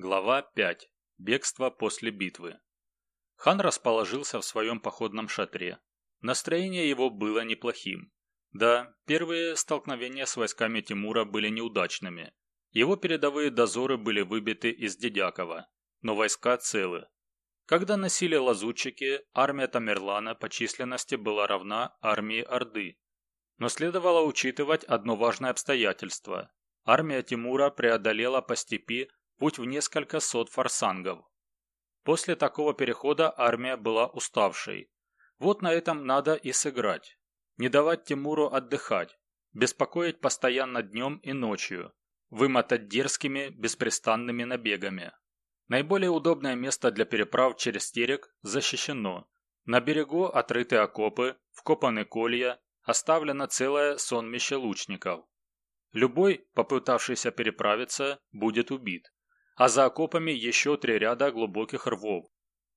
Глава 5. Бегство после битвы. Хан расположился в своем походном шатре. Настроение его было неплохим. Да, первые столкновения с войсками Тимура были неудачными. Его передовые дозоры были выбиты из Дедякова, но войска целы. Когда носили лазутчики, армия Тамерлана по численности была равна армии Орды. Но следовало учитывать одно важное обстоятельство. Армия Тимура преодолела по степи путь в несколько сот форсангов. После такого перехода армия была уставшей. Вот на этом надо и сыграть. Не давать Тимуру отдыхать, беспокоить постоянно днем и ночью, вымотать дерзкими, беспрестанными набегами. Наиболее удобное место для переправ через Терек защищено. На берегу отрыты окопы, вкопаны колья, оставлено целое сонмище лучников. Любой, попытавшийся переправиться, будет убит а за окопами еще три ряда глубоких рвов.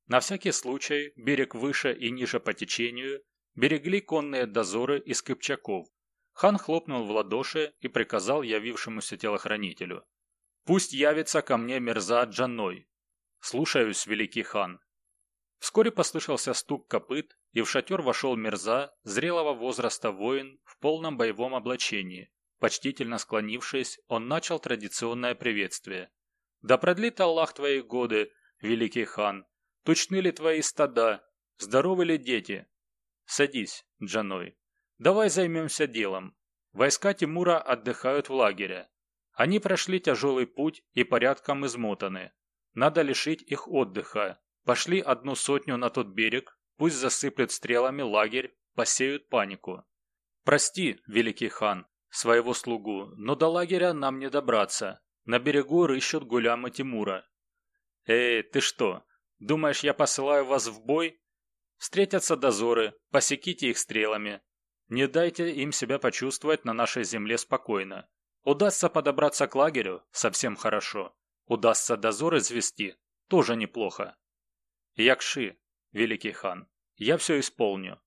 На всякий случай берег выше и ниже по течению берегли конные дозоры из кыпчаков. Хан хлопнул в ладоши и приказал явившемуся телохранителю. «Пусть явится ко мне Мерза Джанной». «Слушаюсь, великий хан». Вскоре послышался стук копыт, и в шатер вошел Мерза, зрелого возраста воин в полном боевом облачении. Почтительно склонившись, он начал традиционное приветствие. Да продлит Аллах твои годы, великий хан. Тучны ли твои стада? Здоровы ли дети? Садись, Джаной. Давай займемся делом. Войска Тимура отдыхают в лагере. Они прошли тяжелый путь и порядком измотаны. Надо лишить их отдыха. Пошли одну сотню на тот берег, пусть засыплют стрелами лагерь, посеют панику. Прости, великий хан, своего слугу, но до лагеря нам не добраться. На берегу рыщут гулямы Тимура. «Эй, ты что, думаешь, я посылаю вас в бой? Встретятся дозоры, посеките их стрелами. Не дайте им себя почувствовать на нашей земле спокойно. Удастся подобраться к лагерю – совсем хорошо. Удастся дозоры извести – тоже неплохо. Якши, великий хан, я все исполню.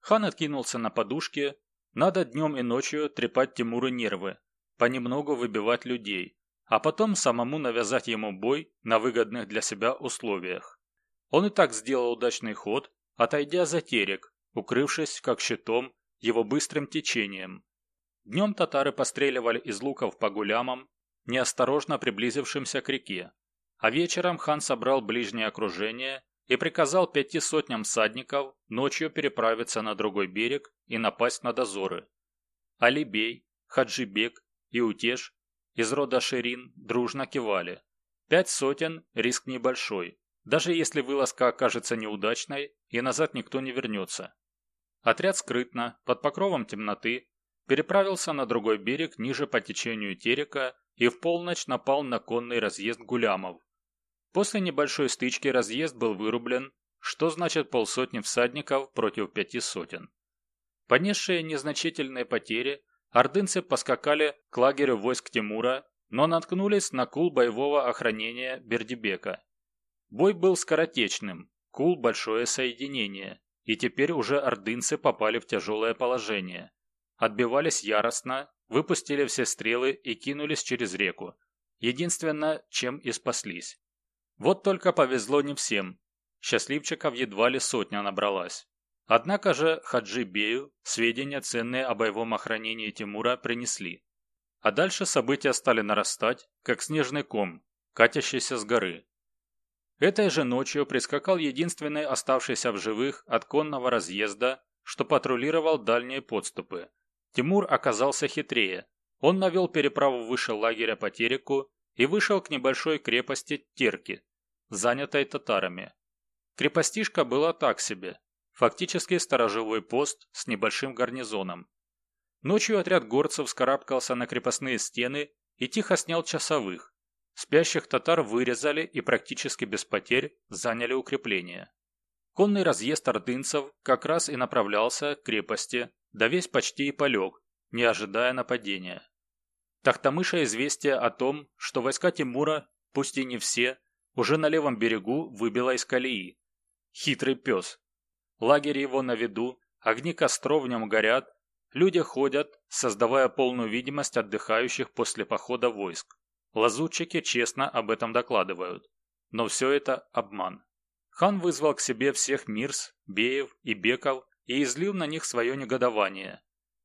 Хан откинулся на подушке. Надо днем и ночью трепать Тимуру нервы, понемногу выбивать людей, а потом самому навязать ему бой на выгодных для себя условиях. Он и так сделал удачный ход, отойдя за терек, укрывшись, как щитом, его быстрым течением. Днем татары постреливали из луков по гулямам, неосторожно приблизившимся к реке, а вечером хан собрал ближнее окружение и приказал пяти сотням всадников ночью переправиться на другой берег и напасть на дозоры. Алибей, Хаджибек и Утеш из рода Ширин дружно кивали. Пять сотен – риск небольшой, даже если вылазка окажется неудачной и назад никто не вернется. Отряд скрытно, под покровом темноты, переправился на другой берег ниже по течению Терека и в полночь напал на конный разъезд гулямов. После небольшой стычки разъезд был вырублен, что значит полсотни всадников против пяти сотен. Понесшие незначительные потери, Ордынцы поскакали к лагерю войск Тимура, но наткнулись на кул боевого охранения Бердибека. Бой был скоротечным, кул – большое соединение, и теперь уже ордынцы попали в тяжелое положение. Отбивались яростно, выпустили все стрелы и кинулись через реку. Единственное, чем и спаслись. Вот только повезло не всем. Счастливчиков едва ли сотня набралась. Однако же Хаджи Бею сведения ценные о боевом охранении Тимура принесли. А дальше события стали нарастать, как снежный ком, катящийся с горы. Этой же ночью прискакал единственный оставшийся в живых от конного разъезда, что патрулировал дальние подступы. Тимур оказался хитрее. Он навел переправу выше лагеря по Тереку и вышел к небольшой крепости Терки, занятой татарами. Крепостишка была так себе, Фактически сторожевой пост с небольшим гарнизоном. Ночью отряд горцев скарабкался на крепостные стены и тихо снял часовых. Спящих татар вырезали и практически без потерь заняли укрепление. Конный разъезд ордынцев как раз и направлялся к крепости, да весь почти и полег, не ожидая нападения. Тахтамыша известие о том, что войска Тимура, пусть и не все, уже на левом берегу выбило из колеи. Хитрый пес, Лагерь его на виду, огни костров в нем горят, люди ходят, создавая полную видимость отдыхающих после похода войск. Лазутчики честно об этом докладывают. Но все это обман. Хан вызвал к себе всех Мирс, Беев и Беков и излил на них свое негодование.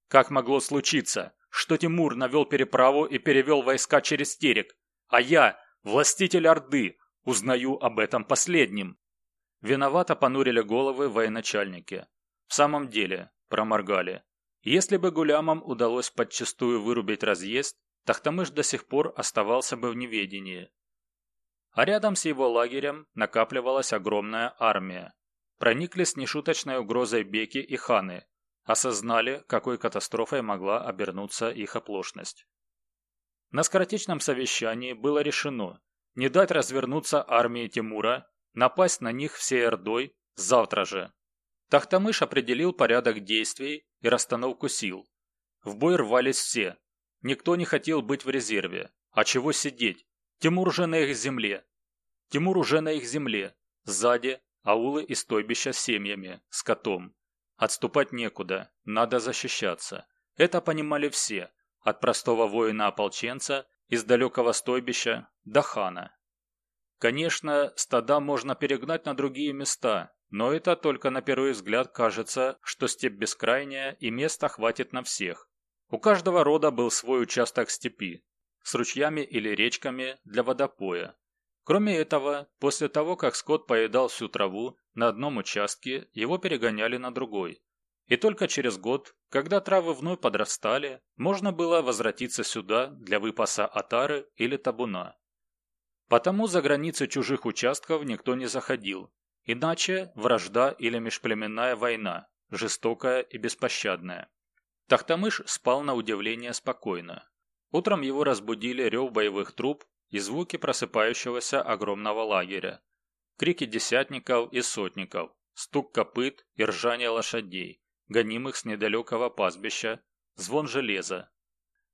Как могло случиться, что Тимур навел переправу и перевел войска через Терек, а я, властитель Орды, узнаю об этом последним? Виновато понурили головы военачальники. В самом деле, проморгали. Если бы гулямам удалось подчастую вырубить разъезд, Тахтамыш до сих пор оставался бы в неведении. А рядом с его лагерем накапливалась огромная армия. Проникли с нешуточной угрозой беки и ханы, осознали, какой катастрофой могла обернуться их оплошность. На скоротечном совещании было решено не дать развернуться армии Тимура, напасть на них всей Ордой завтра же. Тахтамыш определил порядок действий и расстановку сил. В бой рвались все. Никто не хотел быть в резерве. А чего сидеть? Тимур уже на их земле. Тимур уже на их земле. Сзади аулы и стойбища с семьями, с котом. Отступать некуда, надо защищаться. Это понимали все, от простого воина-ополченца из далекого стойбища до хана. Конечно, стада можно перегнать на другие места, но это только на первый взгляд кажется, что степь бескрайняя и места хватит на всех. У каждого рода был свой участок степи, с ручьями или речками для водопоя. Кроме этого, после того, как скот поедал всю траву, на одном участке его перегоняли на другой. И только через год, когда травы вновь подрастали, можно было возвратиться сюда для выпаса отары или табуна. Потому за границы чужих участков никто не заходил, Иначе вражда или межплеменная война, жестокая и беспощадная. Тахтамыш спал на удивление спокойно. Утром его разбудили рев боевых труб и звуки просыпающегося огромного лагеря. Крики десятников и сотников, стук копыт и ржание лошадей, гонимых с недалекого пастбища, звон железа.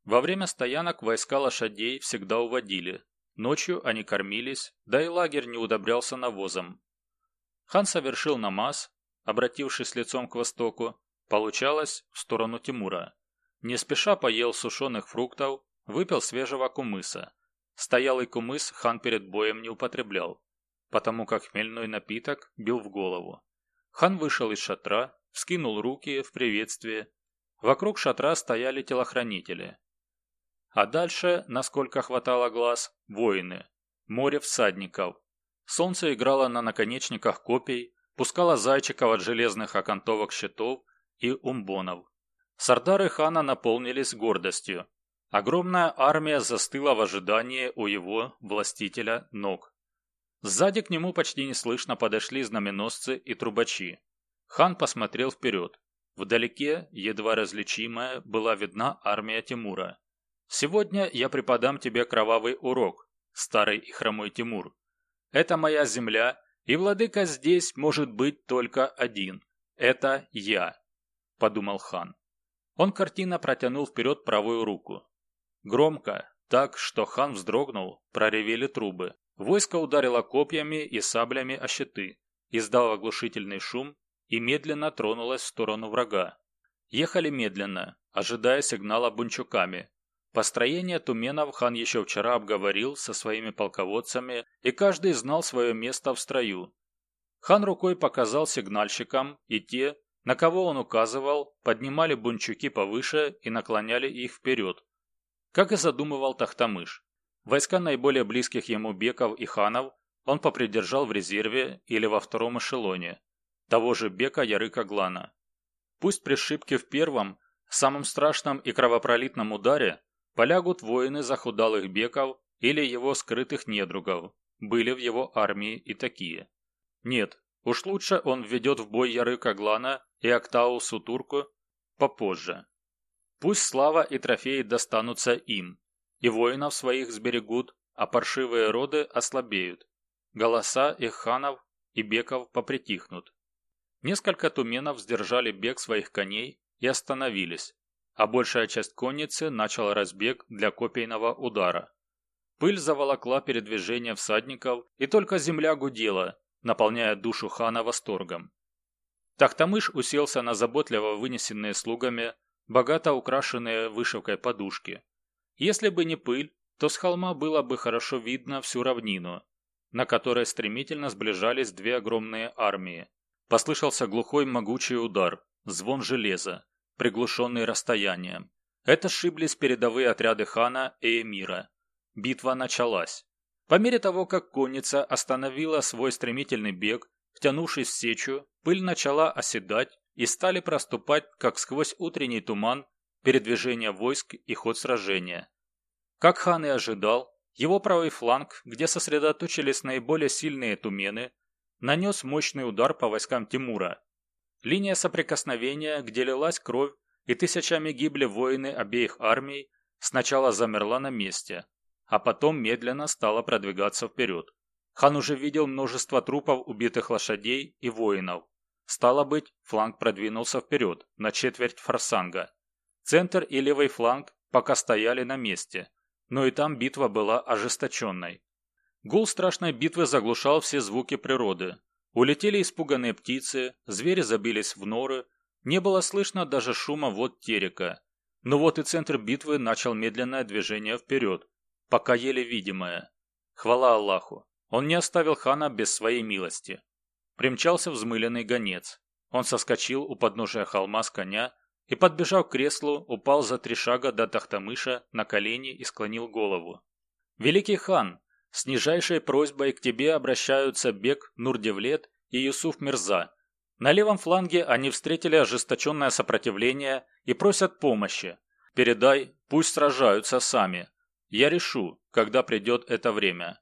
Во время стоянок войска лошадей всегда уводили. Ночью они кормились, да и лагерь не удобрялся навозом, Хан совершил намаз, обратившись лицом к востоку, получалось в сторону Тимура. Не спеша поел сушеных фруктов, выпил свежего кумыса. Стоялый кумыс хан перед боем не употреблял, потому как хмельной напиток бил в голову. Хан вышел из шатра, вскинул руки в приветствие. Вокруг шатра стояли телохранители. А дальше, насколько хватало глаз, воины. Море всадников, Солнце играло на наконечниках копий, пускало зайчиков от железных окантовок щитов и умбонов. Сардары хана наполнились гордостью. Огромная армия застыла в ожидании у его, властителя, ног. Сзади к нему почти неслышно подошли знаменосцы и трубачи. Хан посмотрел вперед. Вдалеке, едва различимая, была видна армия Тимура. «Сегодня я преподам тебе кровавый урок, старый и хромой Тимур», это моя земля, и владыка здесь может быть только один. Это я», – подумал хан. Он картина протянул вперед правую руку. Громко, так, что хан вздрогнул, проревели трубы. Войско ударило копьями и саблями о щиты, издало оглушительный шум и медленно тронулось в сторону врага. Ехали медленно, ожидая сигнала бунчуками, Построение туменов хан еще вчера обговорил со своими полководцами, и каждый знал свое место в строю. Хан рукой показал сигнальщикам, и те, на кого он указывал, поднимали бунчуки повыше и наклоняли их вперед. Как и задумывал Тахтамыш. Войска наиболее близких ему беков и ханов он попридержал в резерве или во втором эшелоне, того же бека Ярыка Глана. Пусть при ошибке в первом, самом страшном и кровопролитном ударе Полягут воины захудалых беков или его скрытых недругов. Были в его армии и такие. Нет, уж лучше он введет в бой Ярыка Глана и Актау Сутурку попозже. Пусть слава и трофеи достанутся им, и воинов своих сберегут, а паршивые роды ослабеют. Голоса их ханов и беков попритихнут. Несколько туменов сдержали бег своих коней и остановились, а большая часть конницы начала разбег для копейного удара. Пыль заволокла передвижение всадников, и только земля гудела, наполняя душу хана восторгом. Тахтамыш уселся на заботливо вынесенные слугами, богато украшенные вышивкой подушки. Если бы не пыль, то с холма было бы хорошо видно всю равнину, на которой стремительно сближались две огромные армии. Послышался глухой могучий удар, звон железа, приглушенный расстоянием. Это сшиблись передовые отряды хана и эмира. Битва началась. По мере того, как конница остановила свой стремительный бег, втянувшись в сечу, пыль начала оседать и стали проступать, как сквозь утренний туман, передвижение войск и ход сражения. Как хан и ожидал, его правый фланг, где сосредоточились наиболее сильные тумены, нанес мощный удар по войскам Тимура. Линия соприкосновения, где лилась кровь и тысячами гибли воины обеих армий, сначала замерла на месте, а потом медленно стала продвигаться вперед. Хан уже видел множество трупов убитых лошадей и воинов. Стало быть, фланг продвинулся вперед, на четверть форсанга. Центр и левый фланг пока стояли на месте, но и там битва была ожесточенной. Гул страшной битвы заглушал все звуки природы. Улетели испуганные птицы, звери забились в норы, не было слышно даже шума вод терека. Но вот и центр битвы начал медленное движение вперед, пока еле видимое. Хвала Аллаху, он не оставил хана без своей милости. Примчался взмыленный гонец. Он соскочил у подножия холма с коня и, подбежав к креслу, упал за три шага до Тахтамыша на колени и склонил голову. «Великий хан, с нижайшей просьбой к тебе обращаются Бек Нурдевлет и Юсуф Мирза. На левом фланге они встретили ожесточенное сопротивление и просят помощи. Передай, пусть сражаются сами. Я решу, когда придет это время».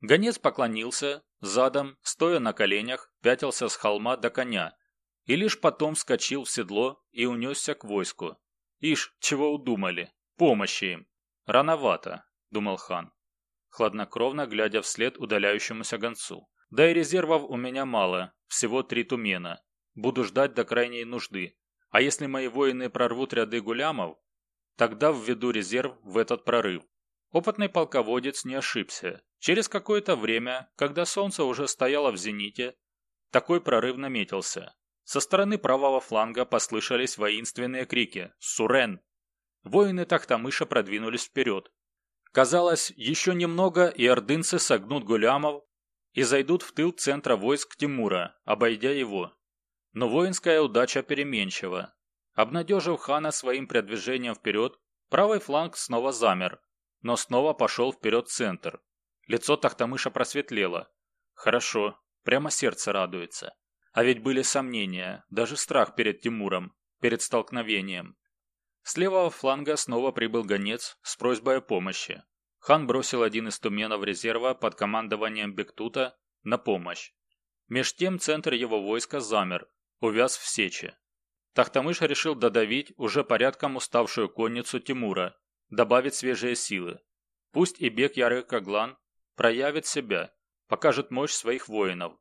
Гонец поклонился, задом, стоя на коленях, пятился с холма до коня и лишь потом вскочил в седло и унесся к войску. Ишь, чего удумали? Помощи им. Рановато, думал хан, хладнокровно глядя вслед удаляющемуся гонцу. Да и резервов у меня мало, всего три тумена. Буду ждать до крайней нужды. А если мои воины прорвут ряды гулямов, тогда введу резерв в этот прорыв. Опытный полководец не ошибся. Через какое-то время, когда солнце уже стояло в зените, такой прорыв наметился. Со стороны правого фланга послышались воинственные крики «Сурен!». Воины Тахтамыша продвинулись вперед. Казалось, еще немного и ордынцы согнут гулямов и зайдут в тыл центра войск Тимура, обойдя его. Но воинская удача переменчива. Обнадежив хана своим продвижением вперед, правый фланг снова замер, но снова пошел вперед центр. Лицо Тахтамыша просветлело. Хорошо, прямо сердце радуется. А ведь были сомнения, даже страх перед Тимуром, перед столкновением. С левого фланга снова прибыл гонец с просьбой о помощи. Хан бросил один из туменов резерва под командованием Бектута на помощь. Меж тем центр его войска замер, увяз в сече. Тахтамыш решил додавить уже порядком уставшую конницу Тимура, добавить свежие силы. Пусть и Бек Ярык Аглан проявит себя, покажет мощь своих воинов.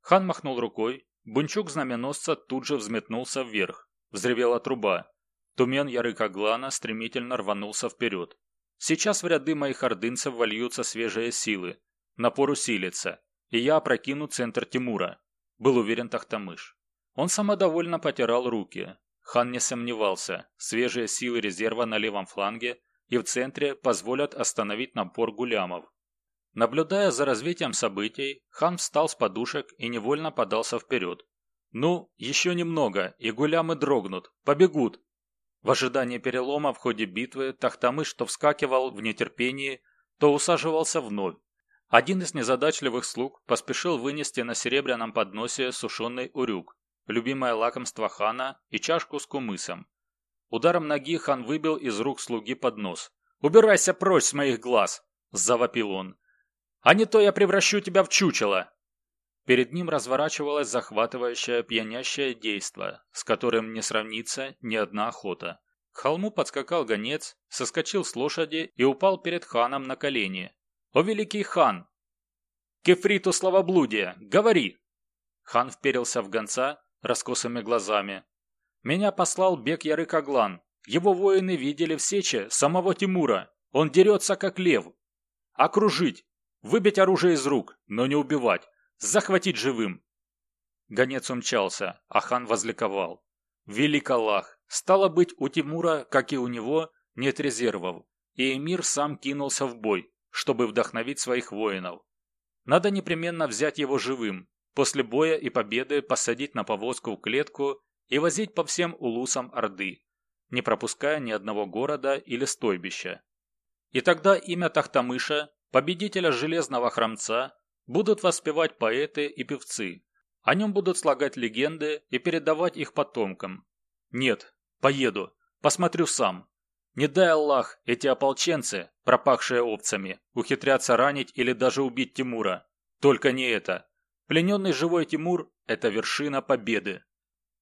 Хан махнул рукой, Бунчук знаменосца тут же взметнулся вверх. Взревела труба. Тумен Ярыка Глана стремительно рванулся вперед. Сейчас в ряды моих ордынцев вольются свежие силы. Напор усилится, и я опрокину центр Тимура, был уверен Тахтамыш. Он самодовольно потирал руки. Хан не сомневался, свежие силы резерва на левом фланге и в центре позволят остановить напор гулямов. Наблюдая за развитием событий, хан встал с подушек и невольно подался вперед. «Ну, еще немного, и гулямы дрогнут, побегут!» В ожидании перелома в ходе битвы Тахтамыш то вскакивал в нетерпении, то усаживался вновь. Один из незадачливых слуг поспешил вынести на серебряном подносе сушеный урюк, любимое лакомство хана и чашку с кумысом. Ударом ноги хан выбил из рук слуги поднос. «Убирайся прочь с моих глаз!» – завопил он. А не то я превращу тебя в чучело!» Перед ним разворачивалось захватывающее пьянящее действо, с которым не сравнится ни одна охота. К холму подскакал гонец, соскочил с лошади и упал перед ханом на колени. «О великий хан! Кефриту славоблудия! Говори!» Хан вперился в гонца раскосыми глазами. «Меня послал Бек Ярыкаглан. Его воины видели в сече самого Тимура. Он дерется, как лев. Окружить! Выбить оружие из рук, но не убивать. Захватить живым. Гонец умчался, а хан возликовал. Велик Аллах! Стало быть, у Тимура, как и у него, нет резервов. и эмир сам кинулся в бой, чтобы вдохновить своих воинов. Надо непременно взять его живым, после боя и победы посадить на повозку в клетку и возить по всем улусам Орды, не пропуская ни одного города или стойбища. И тогда имя Тахтамыша, победителя Железного Храмца, будут воспевать поэты и певцы. О нем будут слагать легенды и передавать их потомкам. Нет, поеду, посмотрю сам. Не дай Аллах, эти ополченцы, пропахшие овцами, ухитрятся ранить или даже убить Тимура. Только не это. Плененный живой Тимур – это вершина победы.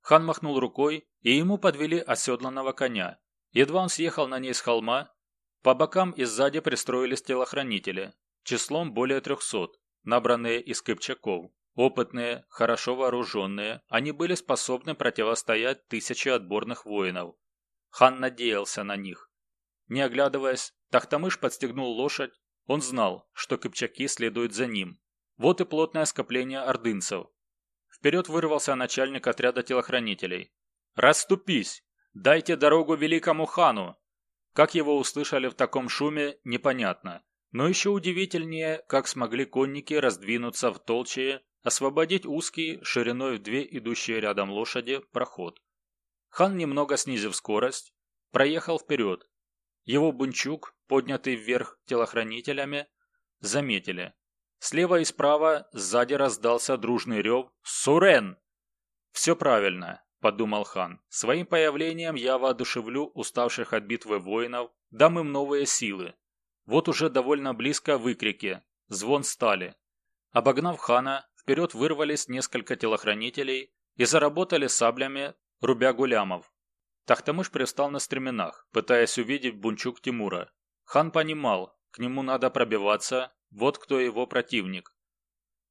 Хан махнул рукой, и ему подвели оседланного коня. Едва он съехал на ней с холма, по бокам и сзади пристроились телохранители, числом более трехсот, набранные из кыпчаков. Опытные, хорошо вооруженные, они были способны противостоять тысяче отборных воинов. Хан надеялся на них. Не оглядываясь, Тахтамыш подстегнул лошадь. Он знал, что кыпчаки следуют за ним. Вот и плотное скопление ордынцев. Вперед вырвался начальник отряда телохранителей. «Расступись! Дайте дорогу великому хану!» Как его услышали в таком шуме, непонятно. Но еще удивительнее, как смогли конники раздвинуться в толчее, освободить узкий, шириной в две идущие рядом лошади, проход. Хан, немного снизив скорость, проехал вперед. Его бунчук, поднятый вверх телохранителями, заметили. Слева и справа сзади раздался дружный рев «Сурен!». «Все правильно», – подумал хан. «Своим появлением я воодушевлю уставших от битвы воинов, дам им новые силы. Вот уже довольно близко выкрики, звон стали. Обогнав хана, вперед вырвались несколько телохранителей и заработали саблями, рубя гулямов. Тахтамыш пристал на стременах, пытаясь увидеть бунчук Тимура. Хан понимал, к нему надо пробиваться, вот кто его противник.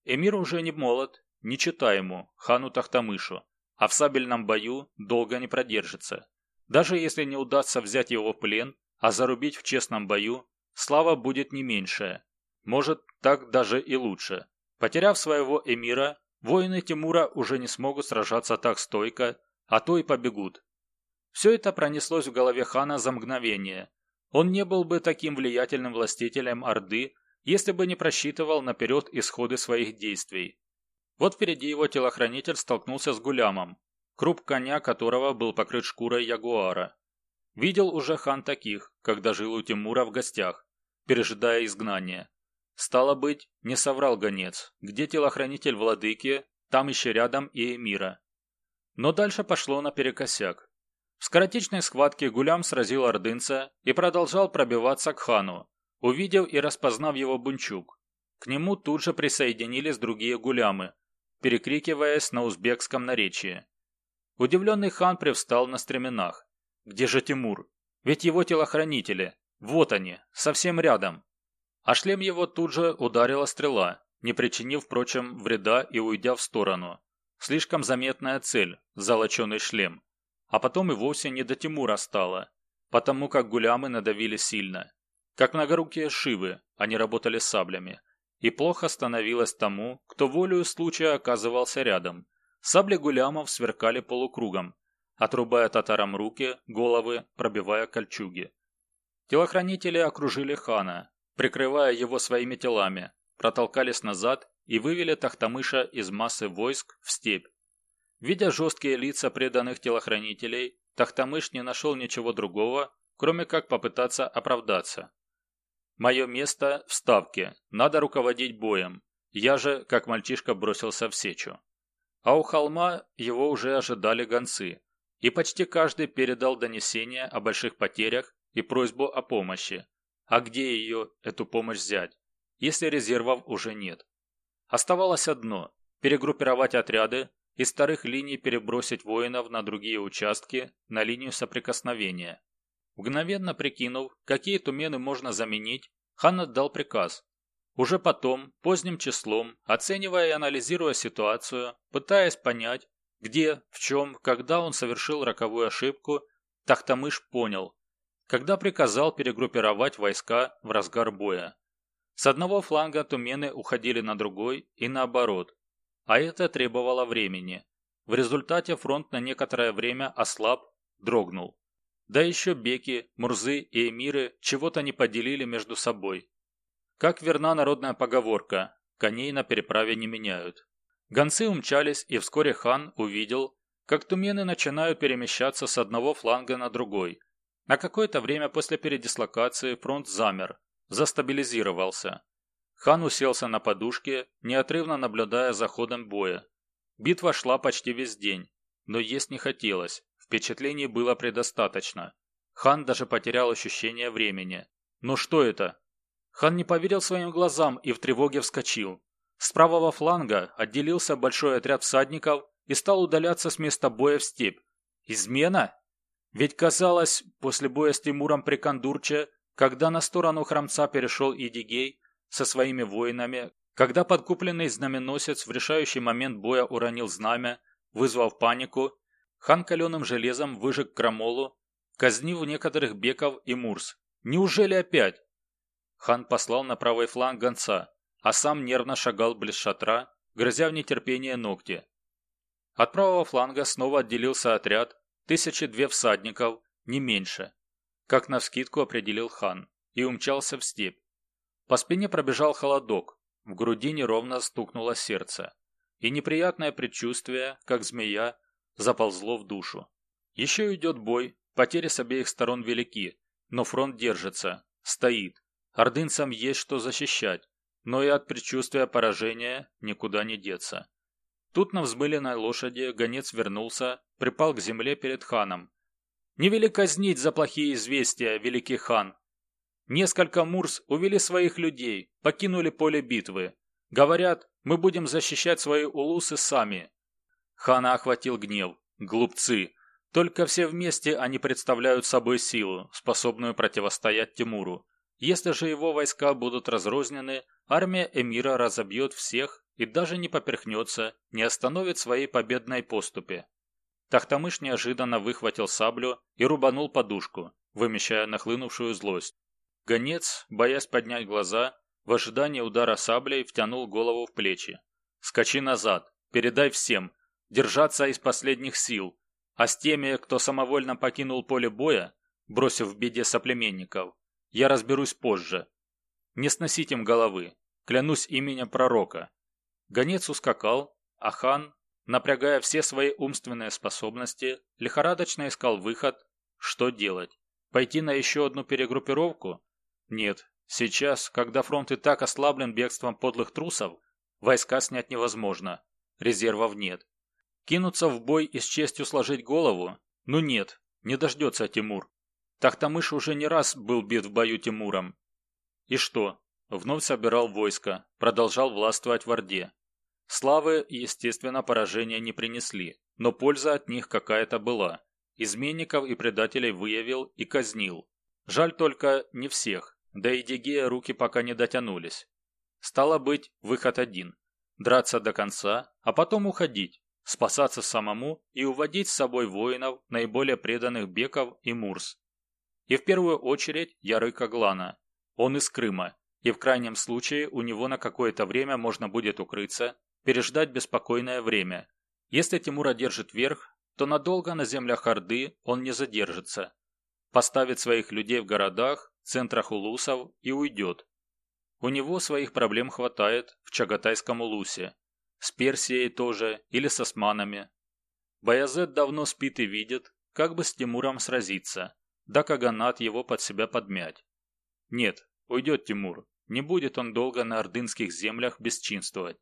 Эмир уже не молод, не читай ему, хану Тахтамышу, а в сабельном бою долго не продержится. Даже если не удастся взять его в плен, а зарубить в честном бою, слава будет не меньшая. Может, так даже и лучше. Потеряв своего эмира, воины Тимура уже не смогут сражаться так стойко, а то и побегут. Все это пронеслось в голове хана за мгновение. Он не был бы таким влиятельным властителем Орды, если бы не просчитывал наперед исходы своих действий. Вот впереди его телохранитель столкнулся с гулямом, круп коня которого был покрыт шкурой ягуара. Видел уже хан таких, когда жил у Тимура в гостях, пережидая изгнание. Стало быть, не соврал гонец, где телохранитель владыки, там еще рядом и эмира. Но дальше пошло наперекосяк. В скоротечной схватке Гулям сразил ордынца и продолжал пробиваться к хану, увидев и распознав его бунчук. К нему тут же присоединились другие гулямы, перекрикиваясь на узбекском наречии. Удивленный хан привстал на стременах. Где же Тимур? Ведь его телохранители. Вот они, совсем рядом. А шлем его тут же ударила стрела, не причинив, впрочем, вреда и уйдя в сторону. Слишком заметная цель – золоченый шлем. А потом и вовсе не до Тимура стало, потому как гулямы надавили сильно. Как многорукие шивы, они работали саблями. И плохо становилось тому, кто волею случая оказывался рядом. Сабли гулямов сверкали полукругом, отрубая татарам руки, головы, пробивая кольчуги. Телохранители окружили хана, прикрывая его своими телами, протолкались назад и вывели Тахтамыша из массы войск в степь. Видя жесткие лица преданных телохранителей, Тахтамыш не нашел ничего другого, кроме как попытаться оправдаться. Мое место в ставке, надо руководить боем. Я же, как мальчишка, бросился в сечу. А у холма его уже ожидали гонцы, и почти каждый передал донесение о больших потерях и просьбу о помощи. А где ее, эту помощь взять, если резервов уже нет? Оставалось одно – перегруппировать отряды и старых линий перебросить воинов на другие участки на линию соприкосновения. Мгновенно прикинув, какие тумены можно заменить, хан отдал приказ. Уже потом, поздним числом, оценивая и анализируя ситуацию, пытаясь понять, где, в чем, когда он совершил роковую ошибку, Тахтамыш понял, когда приказал перегруппировать войска в разгар боя. С одного фланга тумены уходили на другой и наоборот, а это требовало времени. В результате фронт на некоторое время ослаб, дрогнул. Да еще беки, мурзы и эмиры чего-то не поделили между собой. Как верна народная поговорка «коней на переправе не меняют». Гонцы умчались, и вскоре хан увидел, как тумены начинают перемещаться с одного фланга на другой. На какое-то время после передислокации фронт замер, застабилизировался. Хан уселся на подушке, неотрывно наблюдая за ходом боя. Битва шла почти весь день, но есть не хотелось, впечатлений было предостаточно. Хан даже потерял ощущение времени. Но что это? Хан не поверил своим глазам и в тревоге вскочил. С правого фланга отделился большой отряд всадников и стал удаляться с места боя в степь. Измена? Ведь казалось, после боя с Тимуром при Кандурче, когда на сторону храмца перешел Идигей со своими воинами, когда подкупленный знаменосец в решающий момент боя уронил знамя, вызвав панику, хан каленым железом выжег крамолу, казнив некоторых беков и мурс. Неужели опять? Хан послал на правый фланг гонца, а сам нервно шагал близ шатра, грозя в нетерпение ногти. От правого фланга снова отделился отряд, тысячи две всадников, не меньше, как навскидку определил хан, и умчался в степь. По спине пробежал холодок, в груди неровно стукнуло сердце, и неприятное предчувствие, как змея, заползло в душу. Еще идет бой, потери с обеих сторон велики, но фронт держится, стоит. Ордынцам есть что защищать, но и от предчувствия поражения никуда не деться. Тут на взмыленной лошади гонец вернулся, припал к земле перед ханом. «Не вели казнить за плохие известия, великий хан!» Несколько мурс увели своих людей, покинули поле битвы. Говорят, мы будем защищать свои улусы сами. Хана охватил гнев. Глупцы. Только все вместе они представляют собой силу, способную противостоять Тимуру. Если же его войска будут разрознены, армия эмира разобьет всех и даже не поперхнется, не остановит своей победной поступи. Тахтамыш неожиданно выхватил саблю и рубанул подушку, вымещая нахлынувшую злость. Гонец, боясь поднять глаза, в ожидании удара саблей втянул голову в плечи. «Скачи назад! Передай всем! Держаться из последних сил! А с теми, кто самовольно покинул поле боя, бросив в беде соплеменников, я разберусь позже. Не сносить им головы, клянусь именем пророка, Гонец ускакал, а хан, напрягая все свои умственные способности, лихорадочно искал выход, что делать. Пойти на еще одну перегруппировку? Нет, сейчас, когда фронт и так ослаблен бегством подлых трусов, войска снять невозможно, резервов нет. Кинуться в бой и с честью сложить голову? Ну нет, не дождется Тимур. Тахтамыш уже не раз был бит в бою Тимуром. И что, Вновь собирал войско, продолжал властвовать в Орде. Славы, естественно, поражения не принесли, но польза от них какая-то была. Изменников и предателей выявил и казнил. Жаль только не всех, да и Дигея руки пока не дотянулись. Стало быть, выход один. Драться до конца, а потом уходить, спасаться самому и уводить с собой воинов, наиболее преданных Беков и Мурс. И в первую очередь Ярыка Глана. Он из Крыма, и в крайнем случае у него на какое-то время можно будет укрыться, переждать беспокойное время. Если Тимур одержит верх, то надолго на землях Орды он не задержится. Поставит своих людей в городах, центрах улусов и уйдет. У него своих проблем хватает в Чагатайском улусе. С Персией тоже или с османами. Баязет давно спит и видит, как бы с Тимуром сразиться, да Каганат его под себя подмять. Нет, уйдет Тимур, не будет он долго на ордынских землях бесчинствовать.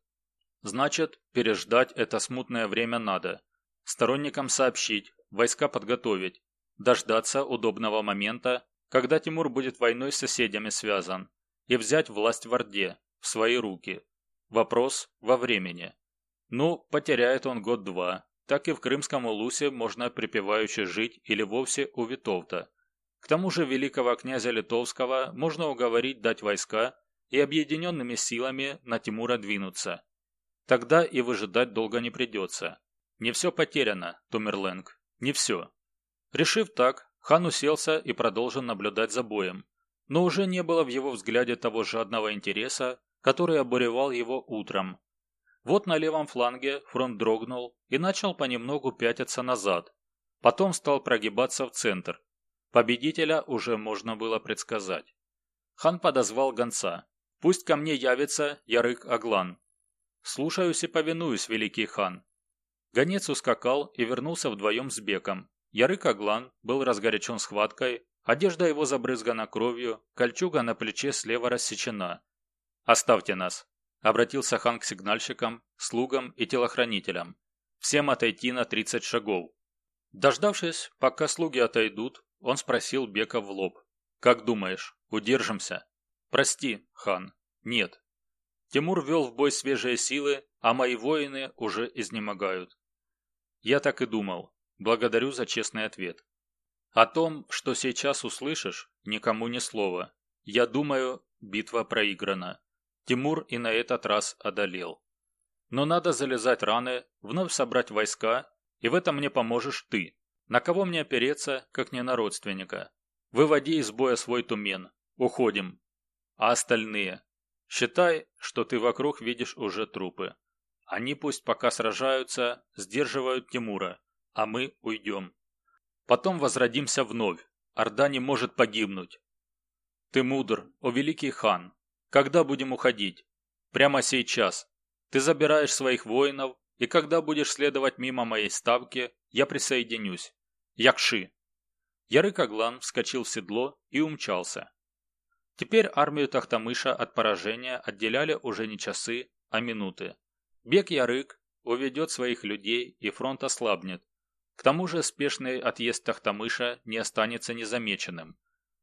Значит, переждать это смутное время надо. Сторонникам сообщить, войска подготовить, дождаться удобного момента, когда Тимур будет войной с соседями связан, и взять власть в Орде, в свои руки. Вопрос во времени. Ну, потеряет он год-два, так и в Крымском Улусе можно припевающе жить или вовсе у Витовта. К тому же великого князя Литовского можно уговорить дать войска и объединенными силами на Тимура двинуться. Тогда и выжидать долго не придется. Не все потеряно, Тумерленг, не все. Решив так, хан уселся и продолжил наблюдать за боем. Но уже не было в его взгляде того жадного интереса, который обуревал его утром. Вот на левом фланге фронт дрогнул и начал понемногу пятиться назад. Потом стал прогибаться в центр, Победителя уже можно было предсказать. Хан подозвал гонца. «Пусть ко мне явится Ярык Аглан». «Слушаюсь и повинуюсь, великий хан». Гонец ускакал и вернулся вдвоем с Беком. Ярык Аглан был разгорячен схваткой, одежда его забрызгана кровью, кольчуга на плече слева рассечена. «Оставьте нас», – обратился хан к сигнальщикам, слугам и телохранителям. «Всем отойти на 30 шагов». Дождавшись, пока слуги отойдут, он спросил Бека в лоб. «Как думаешь, удержимся?» «Прости, хан, нет». Тимур вел в бой свежие силы, а мои воины уже изнемогают. Я так и думал. Благодарю за честный ответ. О том, что сейчас услышишь, никому ни слова. Я думаю, битва проиграна. Тимур и на этот раз одолел. Но надо залезать раны, вновь собрать войска, и в этом мне поможешь ты. На кого мне опереться, как не на родственника? Выводи из боя свой тумен. Уходим. А остальные? Считай, что ты вокруг видишь уже трупы. Они пусть пока сражаются, сдерживают Тимура, а мы уйдем. Потом возродимся вновь. Орда не может погибнуть. Ты мудр, о великий хан. Когда будем уходить? Прямо сейчас. Ты забираешь своих воинов, и когда будешь следовать мимо моей ставки, я присоединюсь. Якши. Ярык Аглан вскочил в седло и умчался. Теперь армию Тахтамыша от поражения отделяли уже не часы, а минуты. Бег Ярык уведет своих людей, и фронт ослабнет. К тому же спешный отъезд Тахтамыша не останется незамеченным.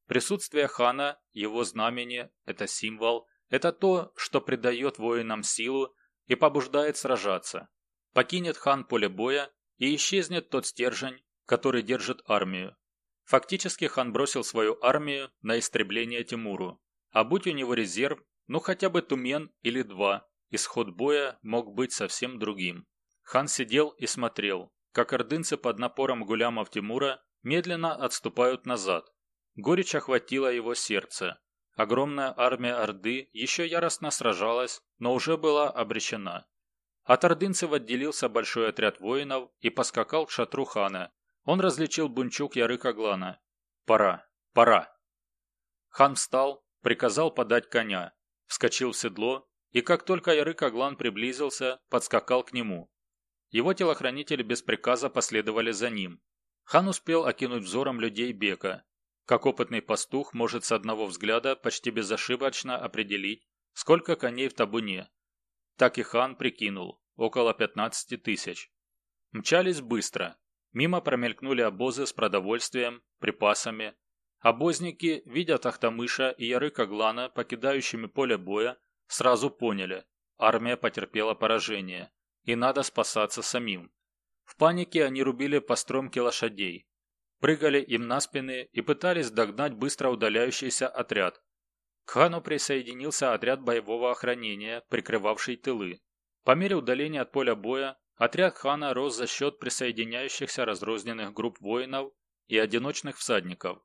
Присутствие хана, его знамени – это символ, это то, что придает воинам силу и побуждает сражаться. Покинет хан поле боя, и исчезнет тот стержень, который держит армию. Фактически хан бросил свою армию на истребление Тимуру. А будь у него резерв, ну хотя бы тумен или два, исход боя мог быть совсем другим. Хан сидел и смотрел, как ордынцы под напором гулямов Тимура медленно отступают назад. Горечь охватила его сердце. Огромная армия Орды еще яростно сражалась, но уже была обречена. От ордынцев отделился большой отряд воинов и поскакал к шатру хана. Он различил бунчук Ярыка Глана. «Пора, пора!» Хан встал, приказал подать коня, вскочил в седло, и как только Ярык Аглан приблизился, подскакал к нему. Его телохранители без приказа последовали за ним. Хан успел окинуть взором людей Бека. Как опытный пастух может с одного взгляда почти безошибочно определить, сколько коней в табуне, так и хан прикинул, около 15 тысяч. Мчались быстро. Мимо промелькнули обозы с продовольствием, припасами. Обозники, видя Тахтамыша и Ярыка Глана, покидающими поле боя, сразу поняли – армия потерпела поражение, и надо спасаться самим. В панике они рубили по стромке лошадей, прыгали им на спины и пытались догнать быстро удаляющийся отряд, к хану присоединился отряд боевого охранения, прикрывавший тылы. По мере удаления от поля боя, отряд хана рос за счет присоединяющихся разрозненных групп воинов и одиночных всадников.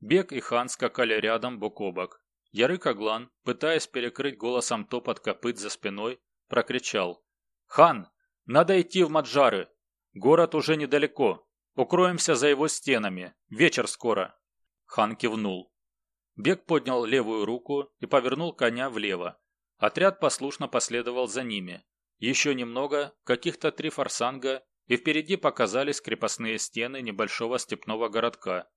Бег и хан скакали рядом бок о бок. Ярык Аглан, пытаясь перекрыть голосом топот копыт за спиной, прокричал. «Хан, надо идти в Маджары! Город уже недалеко. Укроемся за его стенами. Вечер скоро!» Хан кивнул. Бег поднял левую руку и повернул коня влево. Отряд послушно последовал за ними. Еще немного, каких-то три форсанга, и впереди показались крепостные стены небольшого степного городка.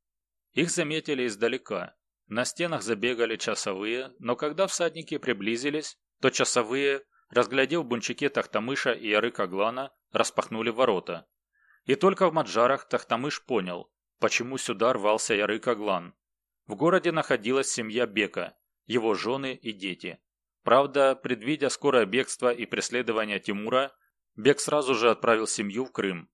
Их заметили издалека. На стенах забегали часовые, но когда всадники приблизились, то часовые, разглядев бунчаке Тахтамыша и Ярыка Глана, распахнули ворота. И только в Маджарах Тахтамыш понял, почему сюда рвался Ярык Аглан. В городе находилась семья Бека, его жены и дети. Правда, предвидя скорое бегство и преследование Тимура, Бек сразу же отправил семью в Крым.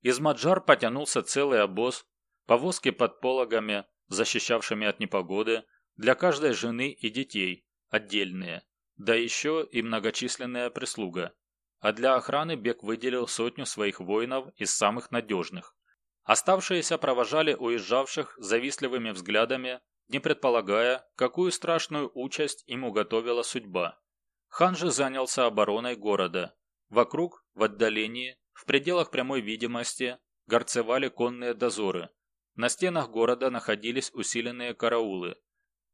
Из Маджар потянулся целый обоз, повозки под пологами, защищавшими от непогоды, для каждой жены и детей, отдельные, да еще и многочисленная прислуга. А для охраны Бек выделил сотню своих воинов из самых надежных. Оставшиеся провожали уезжавших завистливыми взглядами, не предполагая, какую страшную участь им уготовила судьба. Хан же занялся обороной города. Вокруг, в отдалении, в пределах прямой видимости, горцевали конные дозоры. на стенах города находились усиленные караулы.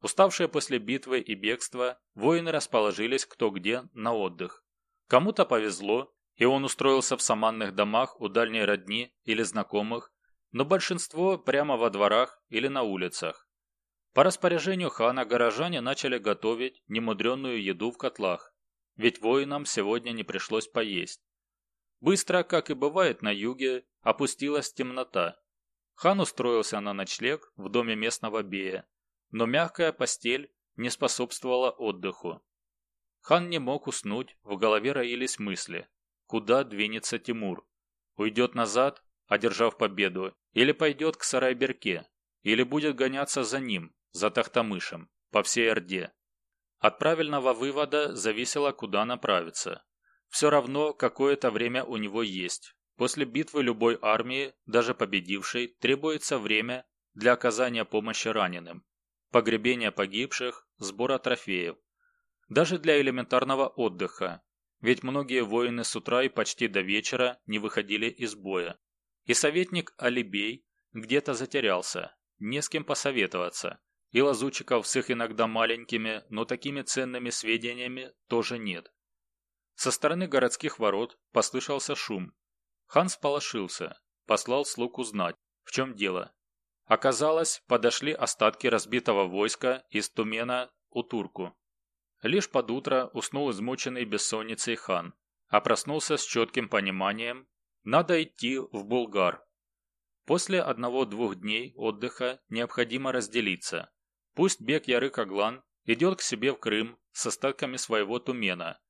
Уставшие после битвы и бегства, воины расположились кто где на отдых. Кому-то повезло, и он устроился в саманных домах у дальней родни или знакомых, но большинство прямо во дворах или на улицах. По распоряжению хана горожане начали готовить немудренную еду в котлах, ведь воинам сегодня не пришлось поесть. Быстро, как и бывает на юге, опустилась темнота. Хан устроился на ночлег в доме местного бея, но мягкая постель не способствовала отдыху. Хан не мог уснуть, в голове роились мысли. Куда двинется Тимур? Уйдет назад, одержав победу, или пойдет к Сарайберке, или будет гоняться за ним, за Тахтамышем, по всей Орде. От правильного вывода зависело, куда направиться. Все равно какое-то время у него есть. После битвы любой армии, даже победившей, требуется время для оказания помощи раненым, погребения погибших, сбора трофеев. Даже для элементарного отдыха, ведь многие воины с утра и почти до вечера не выходили из боя. И советник Алибей где-то затерялся, не с кем посоветоваться. И лазутчиков с их иногда маленькими, но такими ценными сведениями тоже нет. Со стороны городских ворот послышался шум. Ханс полошился, послал слуг узнать, в чем дело. Оказалось, подошли остатки разбитого войска из Тумена у Турку. Лишь под утро уснул измученный бессонницей хан, а проснулся с четким пониманием «надо идти в Булгар». После одного-двух дней отдыха необходимо разделиться. Пусть Бек Ярык Аглан идет к себе в Крым с остатками своего Тумена,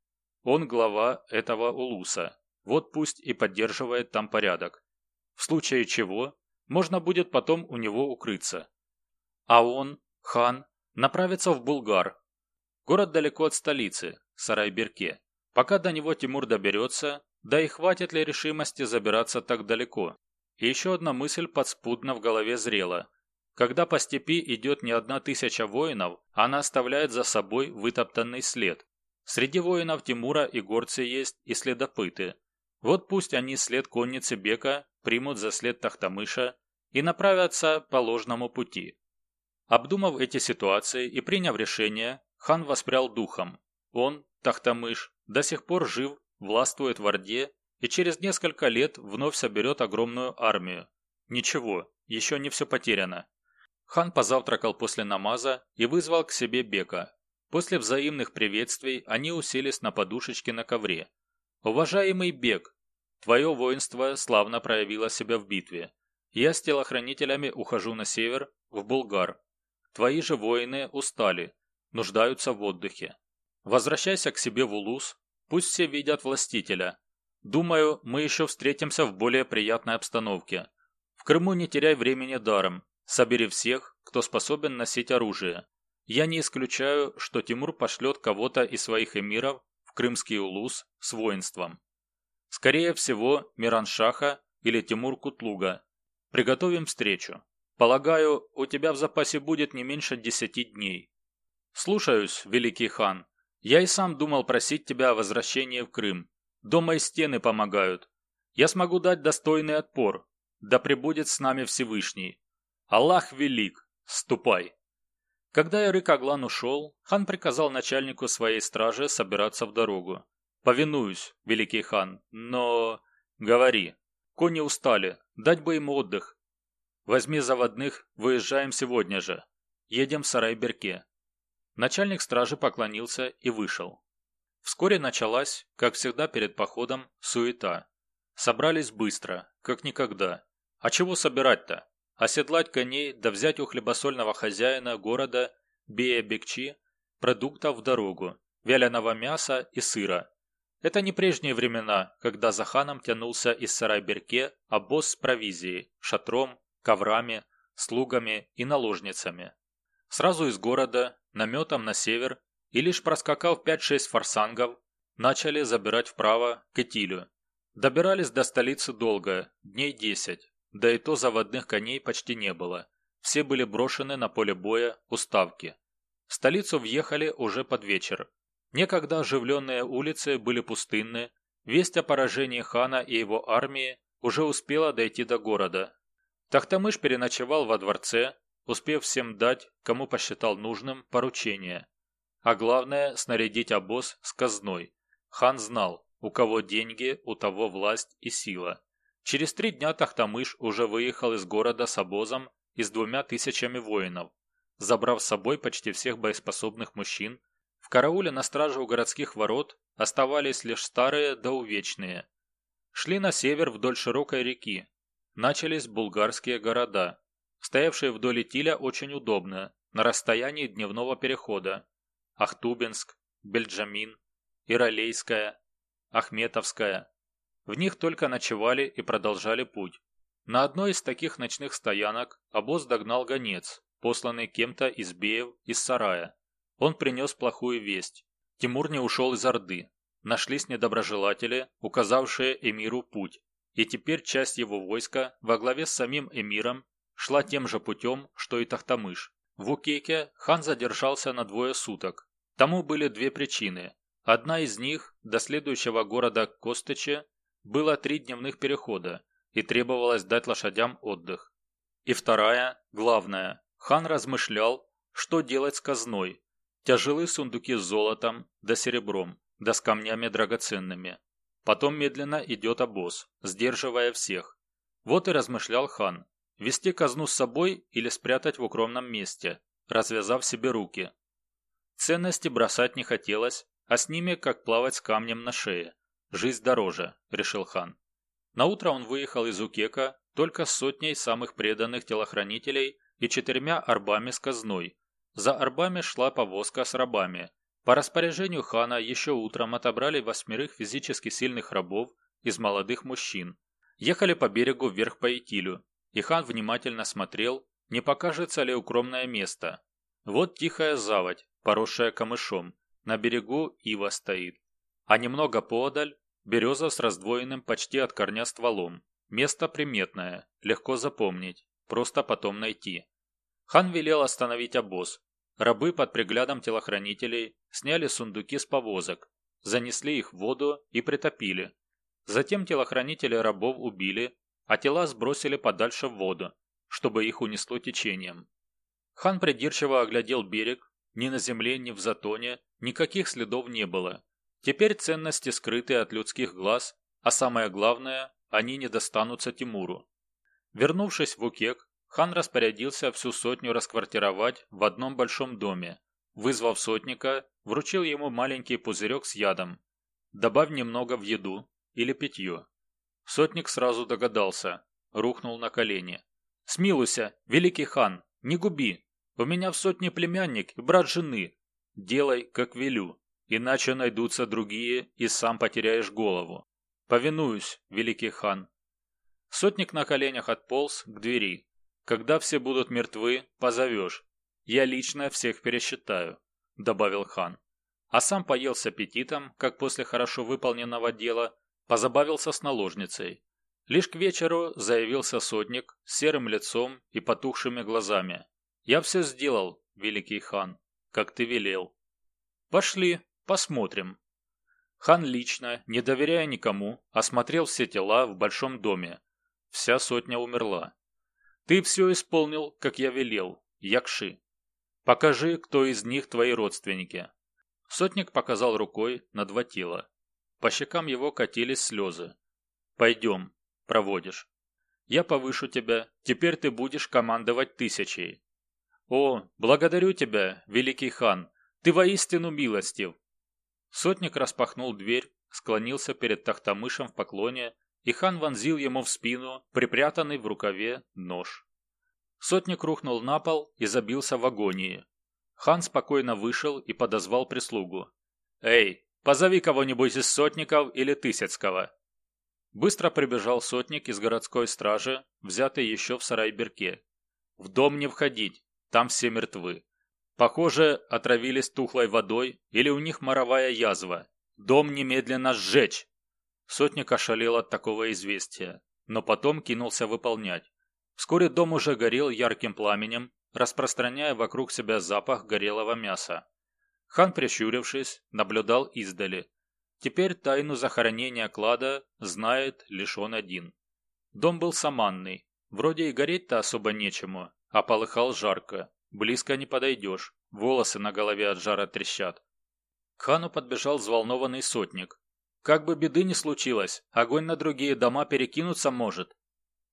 он глава этого улуса. Вот пусть и поддерживает там порядок. В случае чего, можно будет потом у него укрыться. А он, хан, направится в Булгар. Город далеко от столицы, Сарайберке. Пока до него Тимур доберется, да и хватит ли решимости забираться так далеко. И еще одна мысль подспудно в голове зрела. Когда по степи идет не одна тысяча воинов, она оставляет за собой вытоптанный след. Среди воинов Тимура и горцы есть и следопыты. Вот пусть они след конницы Бека примут за след Тахтамыша и направятся по ложному пути. Обдумав эти ситуации и приняв решение, хан воспрял духом. Он, Тахтамыш, до сих пор жив, властвует в Орде и через несколько лет вновь соберет огромную армию. Ничего, еще не все потеряно. Хан позавтракал после намаза и вызвал к себе Бека, После взаимных приветствий они уселись на подушечке на ковре. «Уважаемый Бег, твое воинство славно проявило себя в битве. Я с телохранителями ухожу на север, в Булгар. Твои же воины устали, нуждаются в отдыхе. Возвращайся к себе в Улус, пусть все видят властителя. Думаю, мы еще встретимся в более приятной обстановке. В Крыму не теряй времени даром, собери всех, кто способен носить оружие. Я не исключаю, что Тимур пошлет кого-то из своих эмиров в Крымский Улус с воинством. Скорее всего, Мираншаха или Тимур Кутлуга. Приготовим встречу. Полагаю, у тебя в запасе будет не меньше десяти дней. Слушаюсь, великий хан. Я и сам думал просить тебя о возвращении в Крым. Дома и стены помогают. Я смогу дать достойный отпор. Да пребудет с нами Всевышний. Аллах велик. Ступай. Когда Ярык Аглан ушел, хан приказал начальнику своей стражи собираться в дорогу. «Повинуюсь, великий хан, но...» «Говори. Кони устали, дать бы им отдых. Возьми заводных, выезжаем сегодня же. Едем в Сарайберке». Начальник стражи поклонился и вышел. Вскоре началась, как всегда перед походом, суета. Собрались быстро, как никогда. А чего собирать-то? оседлать коней да взять у хлебосольного хозяина города Бея-Бекчи продуктов в дорогу, вяленого мяса и сыра. Это не прежние времена, когда за ханом тянулся из Сарайберке обоз с провизией, шатром, коврами, слугами и наложницами. Сразу из города, наметом на север, и лишь проскакав 5-6 форсангов, начали забирать вправо к Этилю. Добирались до столицы долго, дней 10, да и то заводных коней почти не было. Все были брошены на поле боя у ставки. В столицу въехали уже под вечер. Некогда оживленные улицы были пустынны, весть о поражении хана и его армии уже успела дойти до города. Тахтамыш переночевал во дворце, успев всем дать, кому посчитал нужным, поручение. А главное – снарядить обоз с казной. Хан знал, у кого деньги, у того власть и сила. Через три дня Тахтамыш уже выехал из города с обозом и с двумя тысячами воинов, забрав с собой почти всех боеспособных мужчин. В карауле на страже у городских ворот оставались лишь старые да увечные. Шли на север вдоль широкой реки. Начались булгарские города, стоявшие вдоль Итиля очень удобно, на расстоянии дневного перехода. Ахтубинск, Бельджамин, Иралейская, Ахметовская. В них только ночевали и продолжали путь. На одной из таких ночных стоянок обоз догнал гонец, посланный кем-то из Беев из сарая. Он принес плохую весть. Тимур не ушел из Орды. Нашлись недоброжелатели, указавшие эмиру путь. И теперь часть его войска во главе с самим эмиром шла тем же путем, что и Тахтамыш. В Укеке хан задержался на двое суток. Тому были две причины. Одна из них, до следующего города Костыче, было три дневных перехода, и требовалось дать лошадям отдых. И вторая, главная, хан размышлял, что делать с казной. Тяжелые сундуки с золотом да серебром, да с камнями драгоценными. Потом медленно идет обоз, сдерживая всех. Вот и размышлял хан, вести казну с собой или спрятать в укромном месте, развязав себе руки. Ценности бросать не хотелось, а с ними как плавать с камнем на шее. Жизнь дороже, решил хан. Наутро он выехал из Укека только с сотней самых преданных телохранителей и четырьмя арбами с казной. За арбами шла повозка с рабами. По распоряжению хана еще утром отобрали восьмерых физически сильных рабов из молодых мужчин. Ехали по берегу вверх по Итилю, и хан внимательно смотрел, не покажется ли укромное место. Вот тихая заводь, поросшая камышом, на берегу ива стоит. А немного подаль Береза с раздвоенным почти от корня стволом. Место приметное, легко запомнить, просто потом найти. Хан велел остановить обоз. Рабы под приглядом телохранителей сняли сундуки с повозок, занесли их в воду и притопили. Затем телохранители рабов убили, а тела сбросили подальше в воду, чтобы их унесло течением. Хан придирчиво оглядел берег, ни на земле, ни в затоне никаких следов не было. Теперь ценности скрыты от людских глаз, а самое главное, они не достанутся Тимуру. Вернувшись в Укек, хан распорядился всю сотню расквартировать в одном большом доме. Вызвав сотника, вручил ему маленький пузырек с ядом. Добавь немного в еду или питье. Сотник сразу догадался, рухнул на колени. «Смилуйся, великий хан, не губи! У меня в сотне племянник и брат жены. Делай, как велю». Иначе найдутся другие, и сам потеряешь голову. Повинуюсь, великий хан. Сотник на коленях отполз к двери. Когда все будут мертвы, позовешь. Я лично всех пересчитаю, добавил хан. А сам поел с аппетитом, как после хорошо выполненного дела, позабавился с наложницей. Лишь к вечеру заявился сотник с серым лицом и потухшими глазами. «Я все сделал, великий хан, как ты велел». «Пошли», Посмотрим. Хан лично, не доверяя никому, осмотрел все тела в большом доме. Вся сотня умерла. Ты все исполнил, как я велел, Якши. Покажи, кто из них твои родственники. Сотник показал рукой на два тела. По щекам его катились слезы. Пойдем, проводишь. Я повышу тебя, теперь ты будешь командовать тысячей. О, благодарю тебя, великий хан, ты воистину милостив. Сотник распахнул дверь, склонился перед Тахтамышем в поклоне, и хан вонзил ему в спину припрятанный в рукаве нож. Сотник рухнул на пол и забился в агонии. Хан спокойно вышел и подозвал прислугу. «Эй, позови кого-нибудь из сотников или Тысяцкого!» Быстро прибежал сотник из городской стражи, взятый еще в Сарайберке. «В дом не входить, там все мертвы. Похоже, отравились тухлой водой или у них моровая язва. Дом немедленно сжечь. Сотник ошалел от такого известия, но потом кинулся выполнять. Вскоре дом уже горел ярким пламенем, распространяя вокруг себя запах горелого мяса. Хан, прищурившись, наблюдал издали. Теперь тайну захоронения клада знает лишь он один. Дом был саманный, Вроде и гореть-то особо нечему, а полыхал жарко. Близко не подойдешь, волосы на голове от жара трещат. К хану подбежал взволнованный сотник. Как бы беды ни случилось, огонь на другие дома перекинуться может.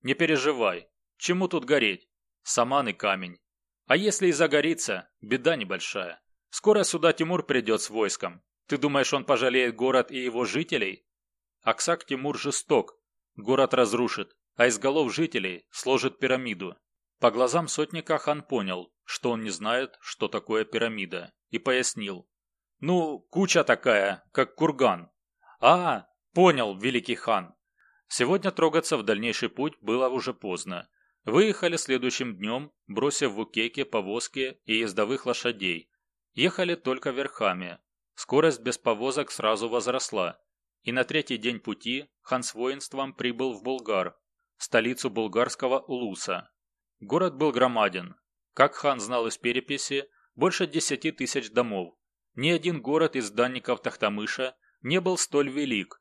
Не переживай, чему тут гореть? Саман и камень. А если и загорится, беда небольшая. Скоро сюда Тимур придет с войском. Ты думаешь, он пожалеет город и его жителей? Аксак Тимур жесток. Город разрушит, а из голов жителей сложит пирамиду. По глазам сотника хан понял, что он не знает, что такое пирамида, и пояснил. «Ну, куча такая, как курган». «А, понял, великий хан». Сегодня трогаться в дальнейший путь было уже поздно. Выехали следующим днем, бросив в Укеке повозки и ездовых лошадей. Ехали только верхами. Скорость без повозок сразу возросла. И на третий день пути хан с воинством прибыл в Булгар, столицу булгарского Улуса. Город был громаден. Как хан знал из переписи, больше десяти тысяч домов. Ни один город из данников Тахтамыша не был столь велик.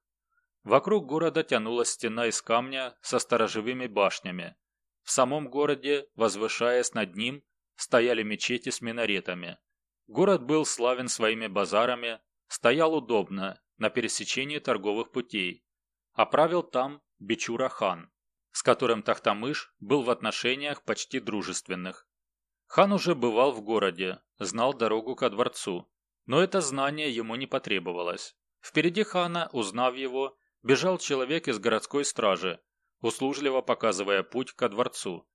Вокруг города тянулась стена из камня со сторожевыми башнями. В самом городе, возвышаясь над ним, стояли мечети с минаретами. Город был славен своими базарами, стоял удобно, на пересечении торговых путей, а правил там Бичура-хан с которым Тахтамыш был в отношениях почти дружественных. Хан уже бывал в городе, знал дорогу ко дворцу, но это знание ему не потребовалось. Впереди хана, узнав его, бежал человек из городской стражи, услужливо показывая путь ко дворцу.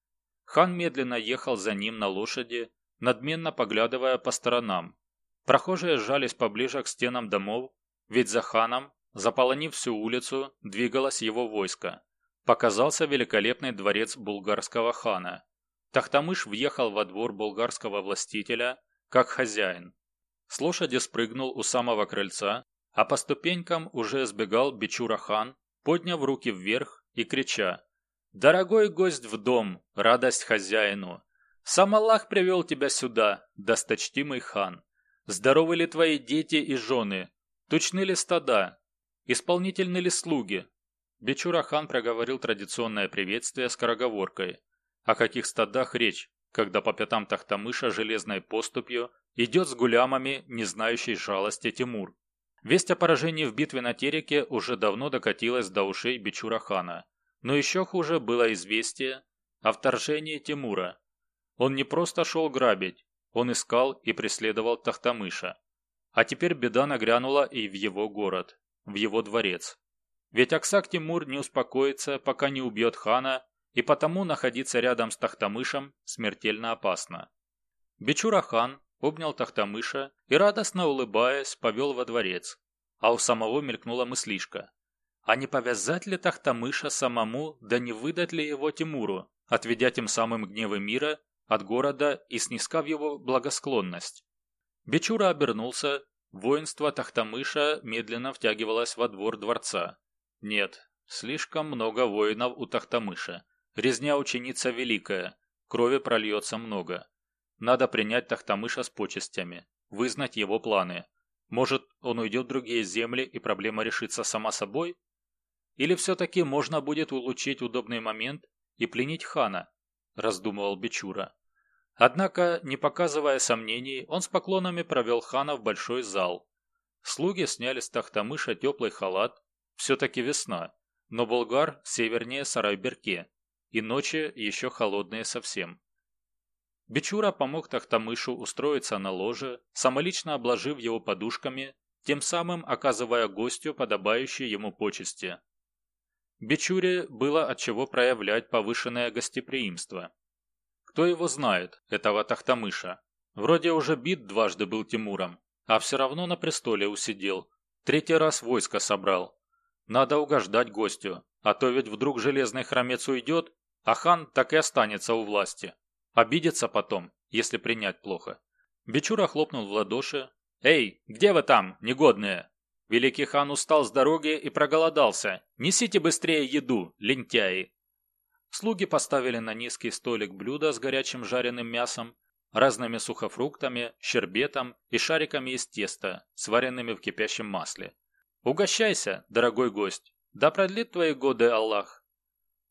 Хан медленно ехал за ним на лошади, надменно поглядывая по сторонам. Прохожие сжались поближе к стенам домов, ведь за ханом, заполонив всю улицу, двигалось его войско показался великолепный дворец булгарского хана. Тахтамыш въехал во двор булгарского властителя, как хозяин. С лошади спрыгнул у самого крыльца, а по ступенькам уже сбегал Бичура-хан, подняв руки вверх и крича «Дорогой гость в дом, радость хозяину! Сам Аллах привел тебя сюда, досточтимый хан! Здоровы ли твои дети и жены? Тучны ли стада? Исполнительны ли слуги? Бичура-хан проговорил традиционное приветствие скороговоркой. О каких стадах речь, когда по пятам Тахтамыша железной поступью идет с гулямами, не знающий жалости Тимур. Весть о поражении в битве на Тереке уже давно докатилась до ушей Бичура-хана. Но еще хуже было известие о вторжении Тимура. Он не просто шел грабить, он искал и преследовал Тахтамыша. А теперь беда нагрянула и в его город, в его дворец. Ведь Аксак Тимур не успокоится, пока не убьет хана, и потому находиться рядом с Тахтамышем смертельно опасно. Бичура хан обнял Тахтамыша и, радостно улыбаясь, повел во дворец. А у самого мелькнула мыслишка. А не повязать ли Тахтамыша самому, да не выдать ли его Тимуру, отведя тем самым гневы мира от города и снискав его благосклонность? Бичура обернулся, воинство Тахтамыша медленно втягивалось во двор дворца. Нет, слишком много воинов у Тахтамыша. Резня ученица великая, крови прольется много. Надо принять Тахтамыша с почестями, вызнать его планы. Может, он уйдет в другие земли и проблема решится сама собой? Или все-таки можно будет улучшить удобный момент и пленить хана? Раздумывал Бичура. Однако, не показывая сомнений, он с поклонами провел хана в большой зал. Слуги сняли с Тахтамыша теплый халат, все-таки весна, но Болгар севернее Сарайберке, и ночи еще холодные совсем. Бичура помог Тахтамышу устроиться на ложе, самолично обложив его подушками, тем самым оказывая гостю подобающие ему почести. Бичуре было от чего проявлять повышенное гостеприимство. Кто его знает, этого Тахтамыша? Вроде уже бит дважды был Тимуром, а все равно на престоле усидел. Третий раз войско собрал, надо угождать гостю, а то ведь вдруг железный хромец уйдет, а хан так и останется у власти. Обидится потом, если принять плохо. Бичура хлопнул в ладоши. «Эй, где вы там, негодные?» Великий хан устал с дороги и проголодался. Несите быстрее еду, лентяи. Слуги поставили на низкий столик блюда с горячим жареным мясом, разными сухофруктами, щербетом и шариками из теста, сваренными в кипящем масле. Угощайся, дорогой гость, да продлит твои годы Аллах.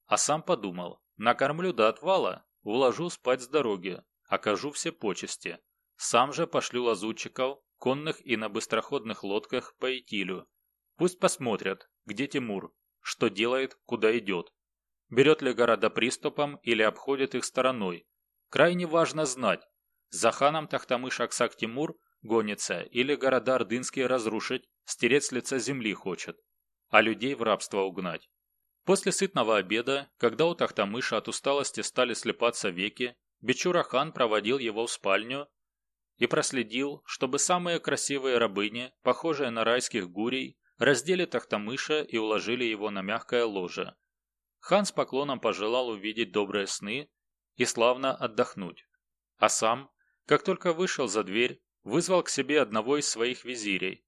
А сам подумал, накормлю до отвала, уложу спать с дороги, окажу все почести. Сам же пошлю лазутчиков, конных и на быстроходных лодках по Итилю. Пусть посмотрят, где Тимур, что делает, куда идет. Берет ли города приступом или обходит их стороной. Крайне важно знать, за ханом Тахтамыш Аксак Тимур гонится или города ордынские разрушить, стереть с лица земли хочет, а людей в рабство угнать. После сытного обеда, когда у Тахтамыша от усталости стали слепаться веки, Бичура-хан проводил его в спальню и проследил, чтобы самые красивые рабыни, похожие на райских гурей, раздели Тахтамыша и уложили его на мягкое ложе. Хан с поклоном пожелал увидеть добрые сны и славно отдохнуть. А сам, как только вышел за дверь, вызвал к себе одного из своих визирей.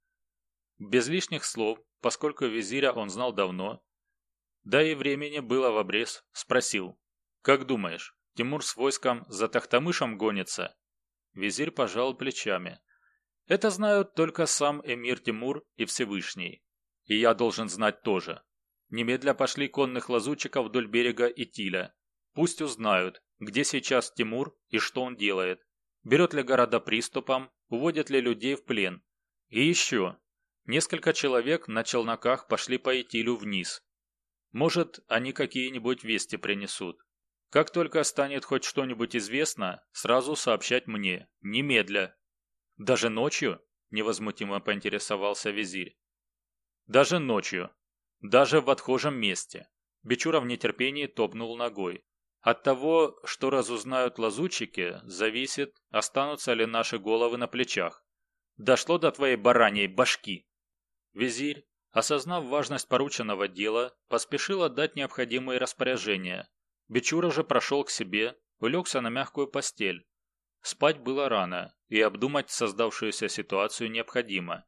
Без лишних слов, поскольку визиря он знал давно, да и времени было в обрез, спросил. «Как думаешь, Тимур с войском за Тахтамышем гонится?» Визирь пожал плечами. «Это знают только сам эмир Тимур и Всевышний. И я должен знать тоже. Немедля пошли конных лазутчиков вдоль берега Итиля. Пусть узнают, где сейчас Тимур и что он делает. Берет ли города приступом, уводит ли людей в плен. И еще. Несколько человек на челноках пошли по Итилю вниз, может, они какие-нибудь вести принесут. Как только станет хоть что-нибудь известно, сразу сообщать мне, немедля. Даже ночью? Невозмутимо поинтересовался визирь. Даже ночью. Даже в отхожем месте. Бичура в нетерпении топнул ногой. От того, что разузнают лазутчики, зависит, останутся ли наши головы на плечах. Дошло до твоей бараньей башки. Визирь, Осознав важность порученного дела, поспешил отдать необходимые распоряжения. Бичура же прошел к себе, улегся на мягкую постель. Спать было рано, и обдумать создавшуюся ситуацию необходимо.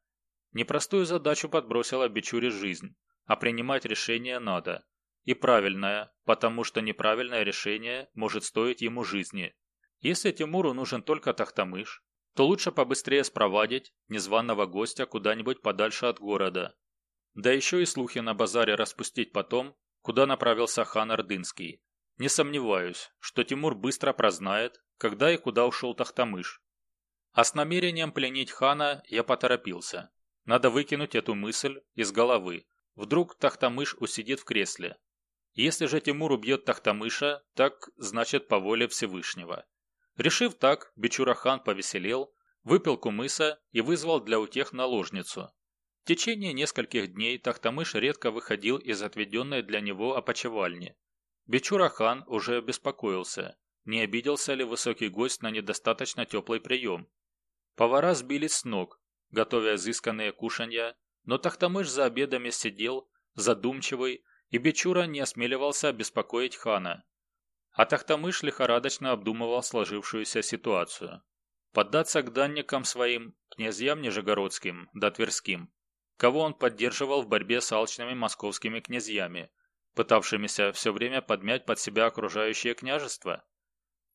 Непростую задачу подбросила Бичуре жизнь, а принимать решение надо. И правильное, потому что неправильное решение может стоить ему жизни. Если Тимуру нужен только Тахтамыш, то лучше побыстрее спровадить незваного гостя куда-нибудь подальше от города, да еще и слухи на базаре распустить потом, куда направился хан Ордынский. Не сомневаюсь, что Тимур быстро прознает, когда и куда ушел Тахтамыш. А с намерением пленить хана я поторопился. Надо выкинуть эту мысль из головы. Вдруг Тахтамыш усидит в кресле. Если же Тимур убьет Тахтамыша, так значит по воле Всевышнего. Решив так, Бичурахан повеселел, выпил кумыса и вызвал для утех наложницу, в течение нескольких дней Тахтамыш редко выходил из отведенной для него опочивальни. Бичурахан уже беспокоился, не обиделся ли высокий гость на недостаточно теплый прием. Повара сбились с ног, готовя изысканные кушанья, но Тахтамыш за обедами сидел, задумчивый, и Бичура не осмеливался беспокоить хана. А Тахтамыш лихорадочно обдумывал сложившуюся ситуацию. Поддаться к данникам своим, князьям нижегородским да тверским, кого он поддерживал в борьбе с алчными московскими князьями, пытавшимися все время подмять под себя окружающее княжество.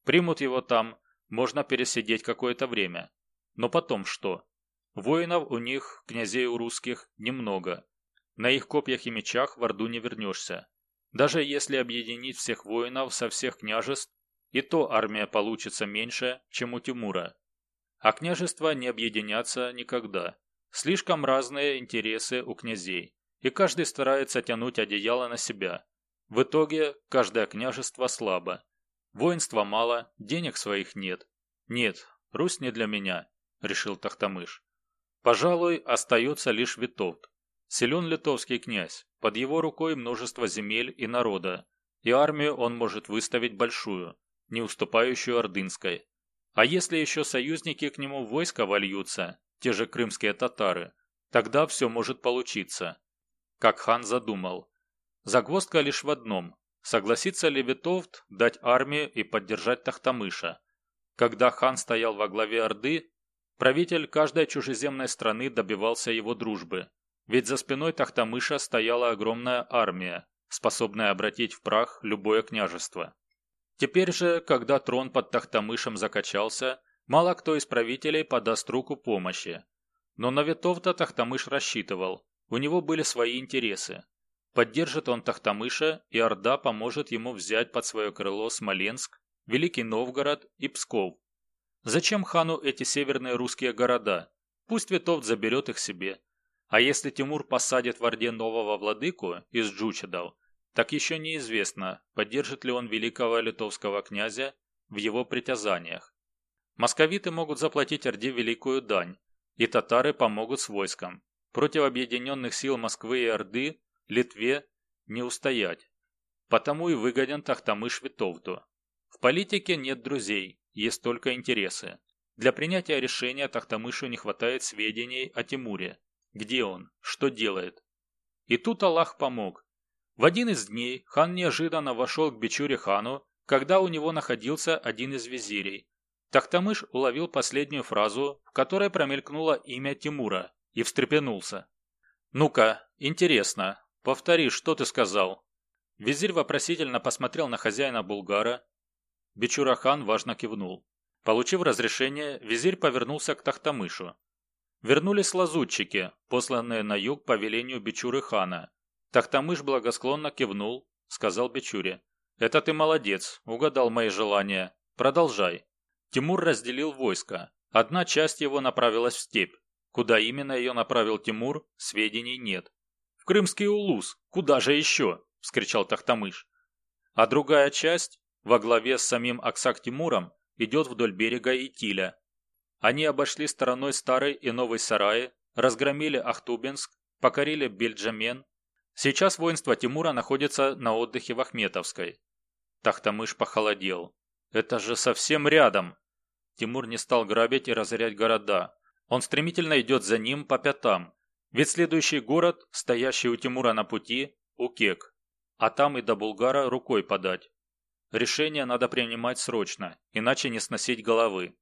Примут его там, можно пересидеть какое-то время. Но потом что? Воинов у них, князей у русских, немного. На их копьях и мечах в Орду не вернешься. Даже если объединить всех воинов со всех княжеств, и то армия получится меньше, чем у Тимура. А княжества не объединятся никогда. Слишком разные интересы у князей, и каждый старается тянуть одеяло на себя. В итоге каждое княжество слабо. Воинства мало, денег своих нет. Нет, Русь не для меня, решил Тахтамыш. Пожалуй, остается лишь Витовт. Силен литовский князь, под его рукой множество земель и народа, и армию он может выставить большую, не уступающую ордынской. А если еще союзники к нему в войско вольются, те же крымские татары, тогда все может получиться. Как хан задумал. Загвоздка лишь в одном. Согласится ли Витовт дать армию и поддержать Тахтамыша? Когда хан стоял во главе Орды, правитель каждой чужеземной страны добивался его дружбы. Ведь за спиной Тахтамыша стояла огромная армия, способная обратить в прах любое княжество. Теперь же, когда трон под Тахтамышем закачался, Мало кто из правителей подаст руку помощи. Но на Витовта Тахтамыш рассчитывал, у него были свои интересы. Поддержит он Тахтамыша, и Орда поможет ему взять под свое крыло Смоленск, Великий Новгород и Псков. Зачем хану эти северные русские города? Пусть Витовт заберет их себе. А если Тимур посадит в Орде нового владыку из Джучедов, так еще неизвестно, поддержит ли он великого литовского князя в его притязаниях. Московиты могут заплатить Орде великую дань, и татары помогут с войском. Против объединенных сил Москвы и Орды Литве не устоять. Потому и выгоден Тахтамыш Витовту. В политике нет друзей, есть только интересы. Для принятия решения Тахтамышу не хватает сведений о Тимуре. Где он? Что делает? И тут Аллах помог. В один из дней хан неожиданно вошел к Бичуре хану, когда у него находился один из визирей. Тахтамыш уловил последнюю фразу, в которой промелькнуло имя Тимура, и встрепенулся. «Ну-ка, интересно, «Повтори, что ты сказал?» Визирь вопросительно посмотрел на хозяина Булгара. Бичурахан важно кивнул. Получив разрешение, визирь повернулся к Тахтамышу. Вернулись лазутчики, посланные на юг по велению Бичуры хана. Тахтамыш благосклонно кивнул, сказал Бичуре. «Это ты молодец, угадал мои желания. Продолжай». Тимур разделил войско. Одна часть его направилась в степь. Куда именно ее направил Тимур, сведений нет. В Крымский Улус, куда же еще? – вскричал Тахтамыш. А другая часть, во главе с самим Аксак Тимуром, идет вдоль берега Итиля. Они обошли стороной Старый и Новый Сараи, разгромили Ахтубинск, покорили Бельджамен. Сейчас воинство Тимура находится на отдыхе в Ахметовской. Тахтамыш похолодел. Это же совсем рядом. Тимур не стал грабить и разорять города. Он стремительно идет за ним по пятам, ведь следующий город, стоящий у Тимура на пути, Укек. А там и до Булгара рукой подать. Решение надо принимать срочно, иначе не сносить головы.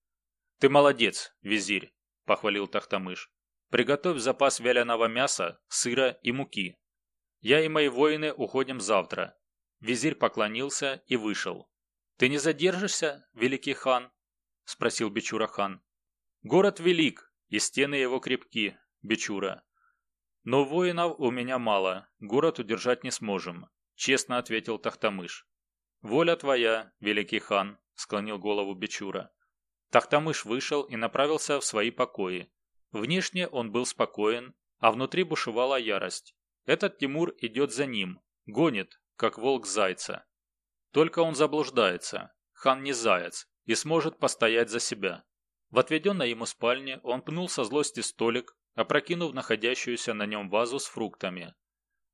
«Ты молодец, визирь», – похвалил Тахтамыш. «Приготовь запас вяленого мяса, сыра и муки. Я и мои воины уходим завтра». Визирь поклонился и вышел. «Ты не задержишься, великий хан?» – спросил Бичура хан. «Город велик, и стены его крепки, Бичура. «Но воинов у меня мало, город удержать не сможем», – честно ответил Тахтамыш. «Воля твоя, великий хан», – склонил голову Бичура. Тахтамыш вышел и направился в свои покои. Внешне он был спокоен, а внутри бушевала ярость. Этот Тимур идет за ним, гонит, как волк зайца. Только он заблуждается. Хан не заяц и сможет постоять за себя. В отведенной ему спальне он пнул со злости столик, опрокинув находящуюся на нем вазу с фруктами.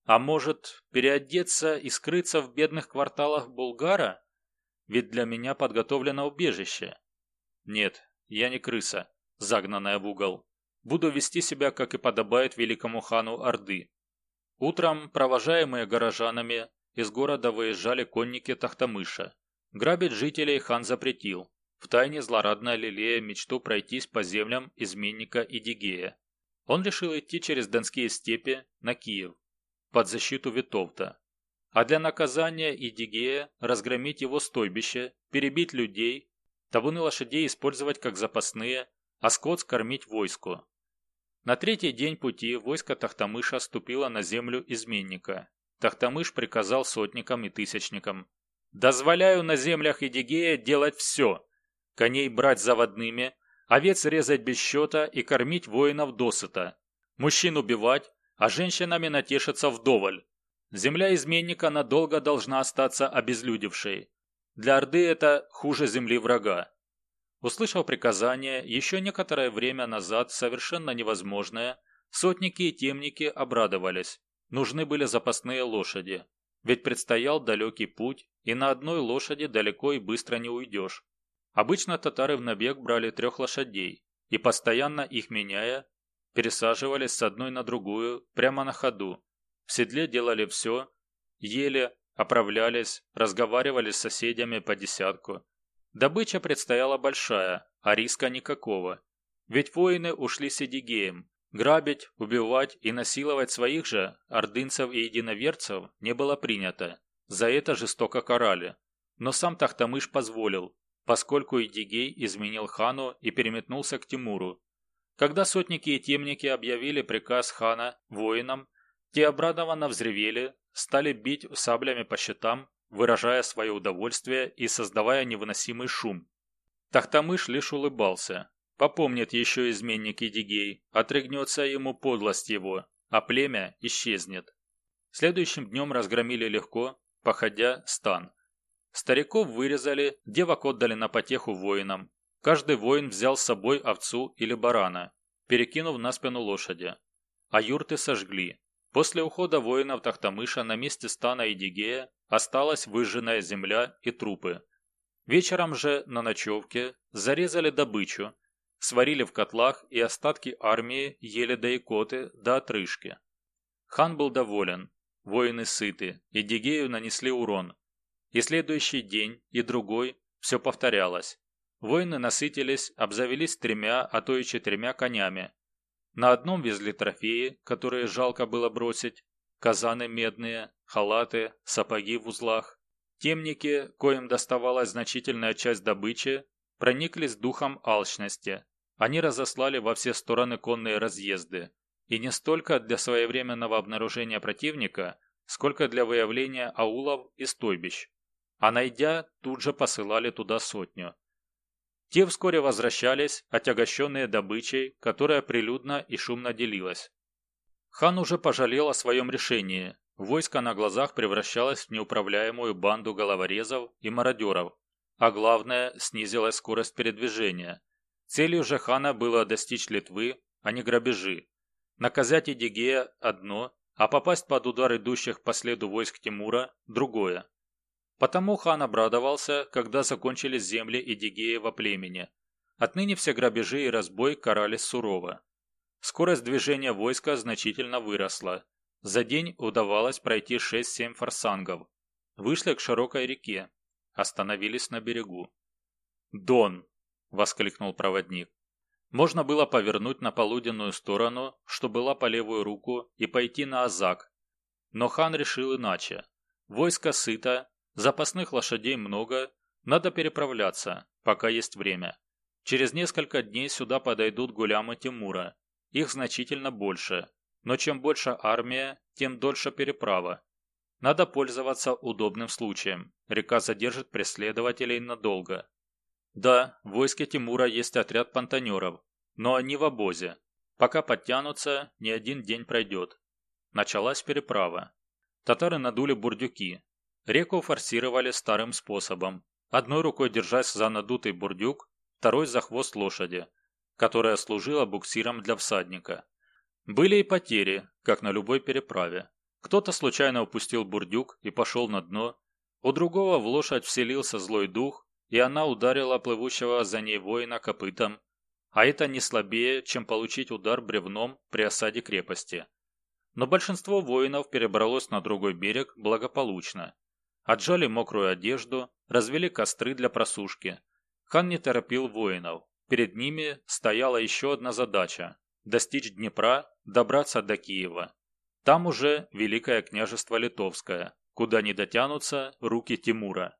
А может, переодеться и скрыться в бедных кварталах Булгара? Ведь для меня подготовлено убежище. Нет, я не крыса, загнанная в угол. Буду вести себя, как и подобает великому хану Орды. Утром, провожаемые горожанами, из города выезжали конники Тахтамыша. Грабить жителей хан запретил, втайне злорадно лелея мечту пройтись по землям изменника Идигея. Он решил идти через Донские степи на Киев, под защиту Витовта. А для наказания Идигея разгромить его стойбище, перебить людей, табуны лошадей использовать как запасные, а скот скормить войску. На третий день пути войско Тахтамыша ступило на землю изменника. Тахтамыш приказал сотникам и тысячникам. «Дозволяю на землях Идигея делать все. Коней брать заводными, овец резать без счета и кормить воинов досыта, мужчин убивать, а женщинами натешиться вдоволь. Земля изменника надолго должна остаться обезлюдевшей. Для Орды это хуже земли врага. Услышав приказание, еще некоторое время назад совершенно невозможное, сотники и темники обрадовались. Нужны были запасные лошади. Ведь предстоял далекий путь, и на одной лошади далеко и быстро не уйдешь. Обычно татары в набег брали трех лошадей и, постоянно их меняя, пересаживались с одной на другую прямо на ходу. В седле делали все, ели, оправлялись, разговаривали с соседями по десятку. Добыча предстояла большая, а риска никакого. Ведь воины ушли с Эдигеем. Грабить, убивать и насиловать своих же, ордынцев и единоверцев, не было принято. За это жестоко карали. Но сам Тахтамыш позволил, поскольку Идигей изменил хану и переметнулся к Тимуру. Когда сотники и темники объявили приказ хана воинам, Те обрадованно взревели, стали бить саблями по щитам, выражая свое удовольствие и создавая невыносимый шум. Тахтамыш лишь улыбался. Попомнит еще изменник Идигей, отрыгнется ему подлость его, а племя исчезнет. Следующим днем разгромили легко, походя стан. Стариков вырезали, девок отдали на потеху воинам. Каждый воин взял с собой овцу или барана, перекинув на спину лошади. А юрты сожгли. После ухода воинов Тахтамыша на месте стана Идигея осталась выжженная земля и трупы. Вечером же на ночевке зарезали добычу, сварили в котлах и остатки армии ели до икоты, до отрыжки. Хан был доволен, воины сыты, и Дигею нанесли урон. И следующий день, и другой все повторялось. Воины насытились, обзавелись тремя, а то и четырьмя конями. На одном везли трофеи, которые жалко было бросить, казаны медные, халаты, сапоги в узлах. Темники, коим доставалась значительная часть добычи, прониклись духом алчности. Они разослали во все стороны конные разъезды, и не столько для своевременного обнаружения противника, сколько для выявления аулов и стойбищ. А найдя, тут же посылали туда сотню. Те вскоре возвращались, отягощенные добычей, которая прилюдно и шумно делилась. Хан уже пожалел о своем решении. Войско на глазах превращалось в неуправляемую банду головорезов и мародеров, а главное, снизилась скорость передвижения. Целью же хана было достичь Литвы, а не грабежи. Наказать Эдигея – одно, а попасть под удар идущих по следу войск Тимура – другое. Потому хан обрадовался, когда закончились земли Эдигеева племени. Отныне все грабежи и разбой карались сурово. Скорость движения войска значительно выросла. За день удавалось пройти 6-7 форсангов. Вышли к широкой реке. Остановились на берегу. «Дон!» – воскликнул проводник. Можно было повернуть на полуденную сторону, что была по левую руку, и пойти на Азак. Но хан решил иначе. Войско сыто, запасных лошадей много, надо переправляться, пока есть время. Через несколько дней сюда подойдут гулямы Тимура. Их значительно больше, но чем больше армия, тем дольше переправа. Надо пользоваться удобным случаем. Река задержит преследователей надолго. Да, в войске Тимура есть отряд понтонеров, но они в обозе. Пока подтянутся, не один день пройдет. Началась переправа. Татары надули бурдюки. Реку форсировали старым способом. Одной рукой держась за надутый бурдюк, второй за хвост лошади, которая служила буксиром для всадника. Были и потери, как на любой переправе. Кто-то случайно упустил бурдюк и пошел на дно, у другого в лошадь вселился злой дух, и она ударила плывущего за ней воина копытом, а это не слабее, чем получить удар бревном при осаде крепости. Но большинство воинов перебралось на другой берег благополучно. Отжали мокрую одежду, развели костры для просушки. Хан не торопил воинов. Перед ними стояла еще одна задача – достичь Днепра, добраться до Киева. Там уже Великое княжество Литовское, куда не дотянутся руки Тимура.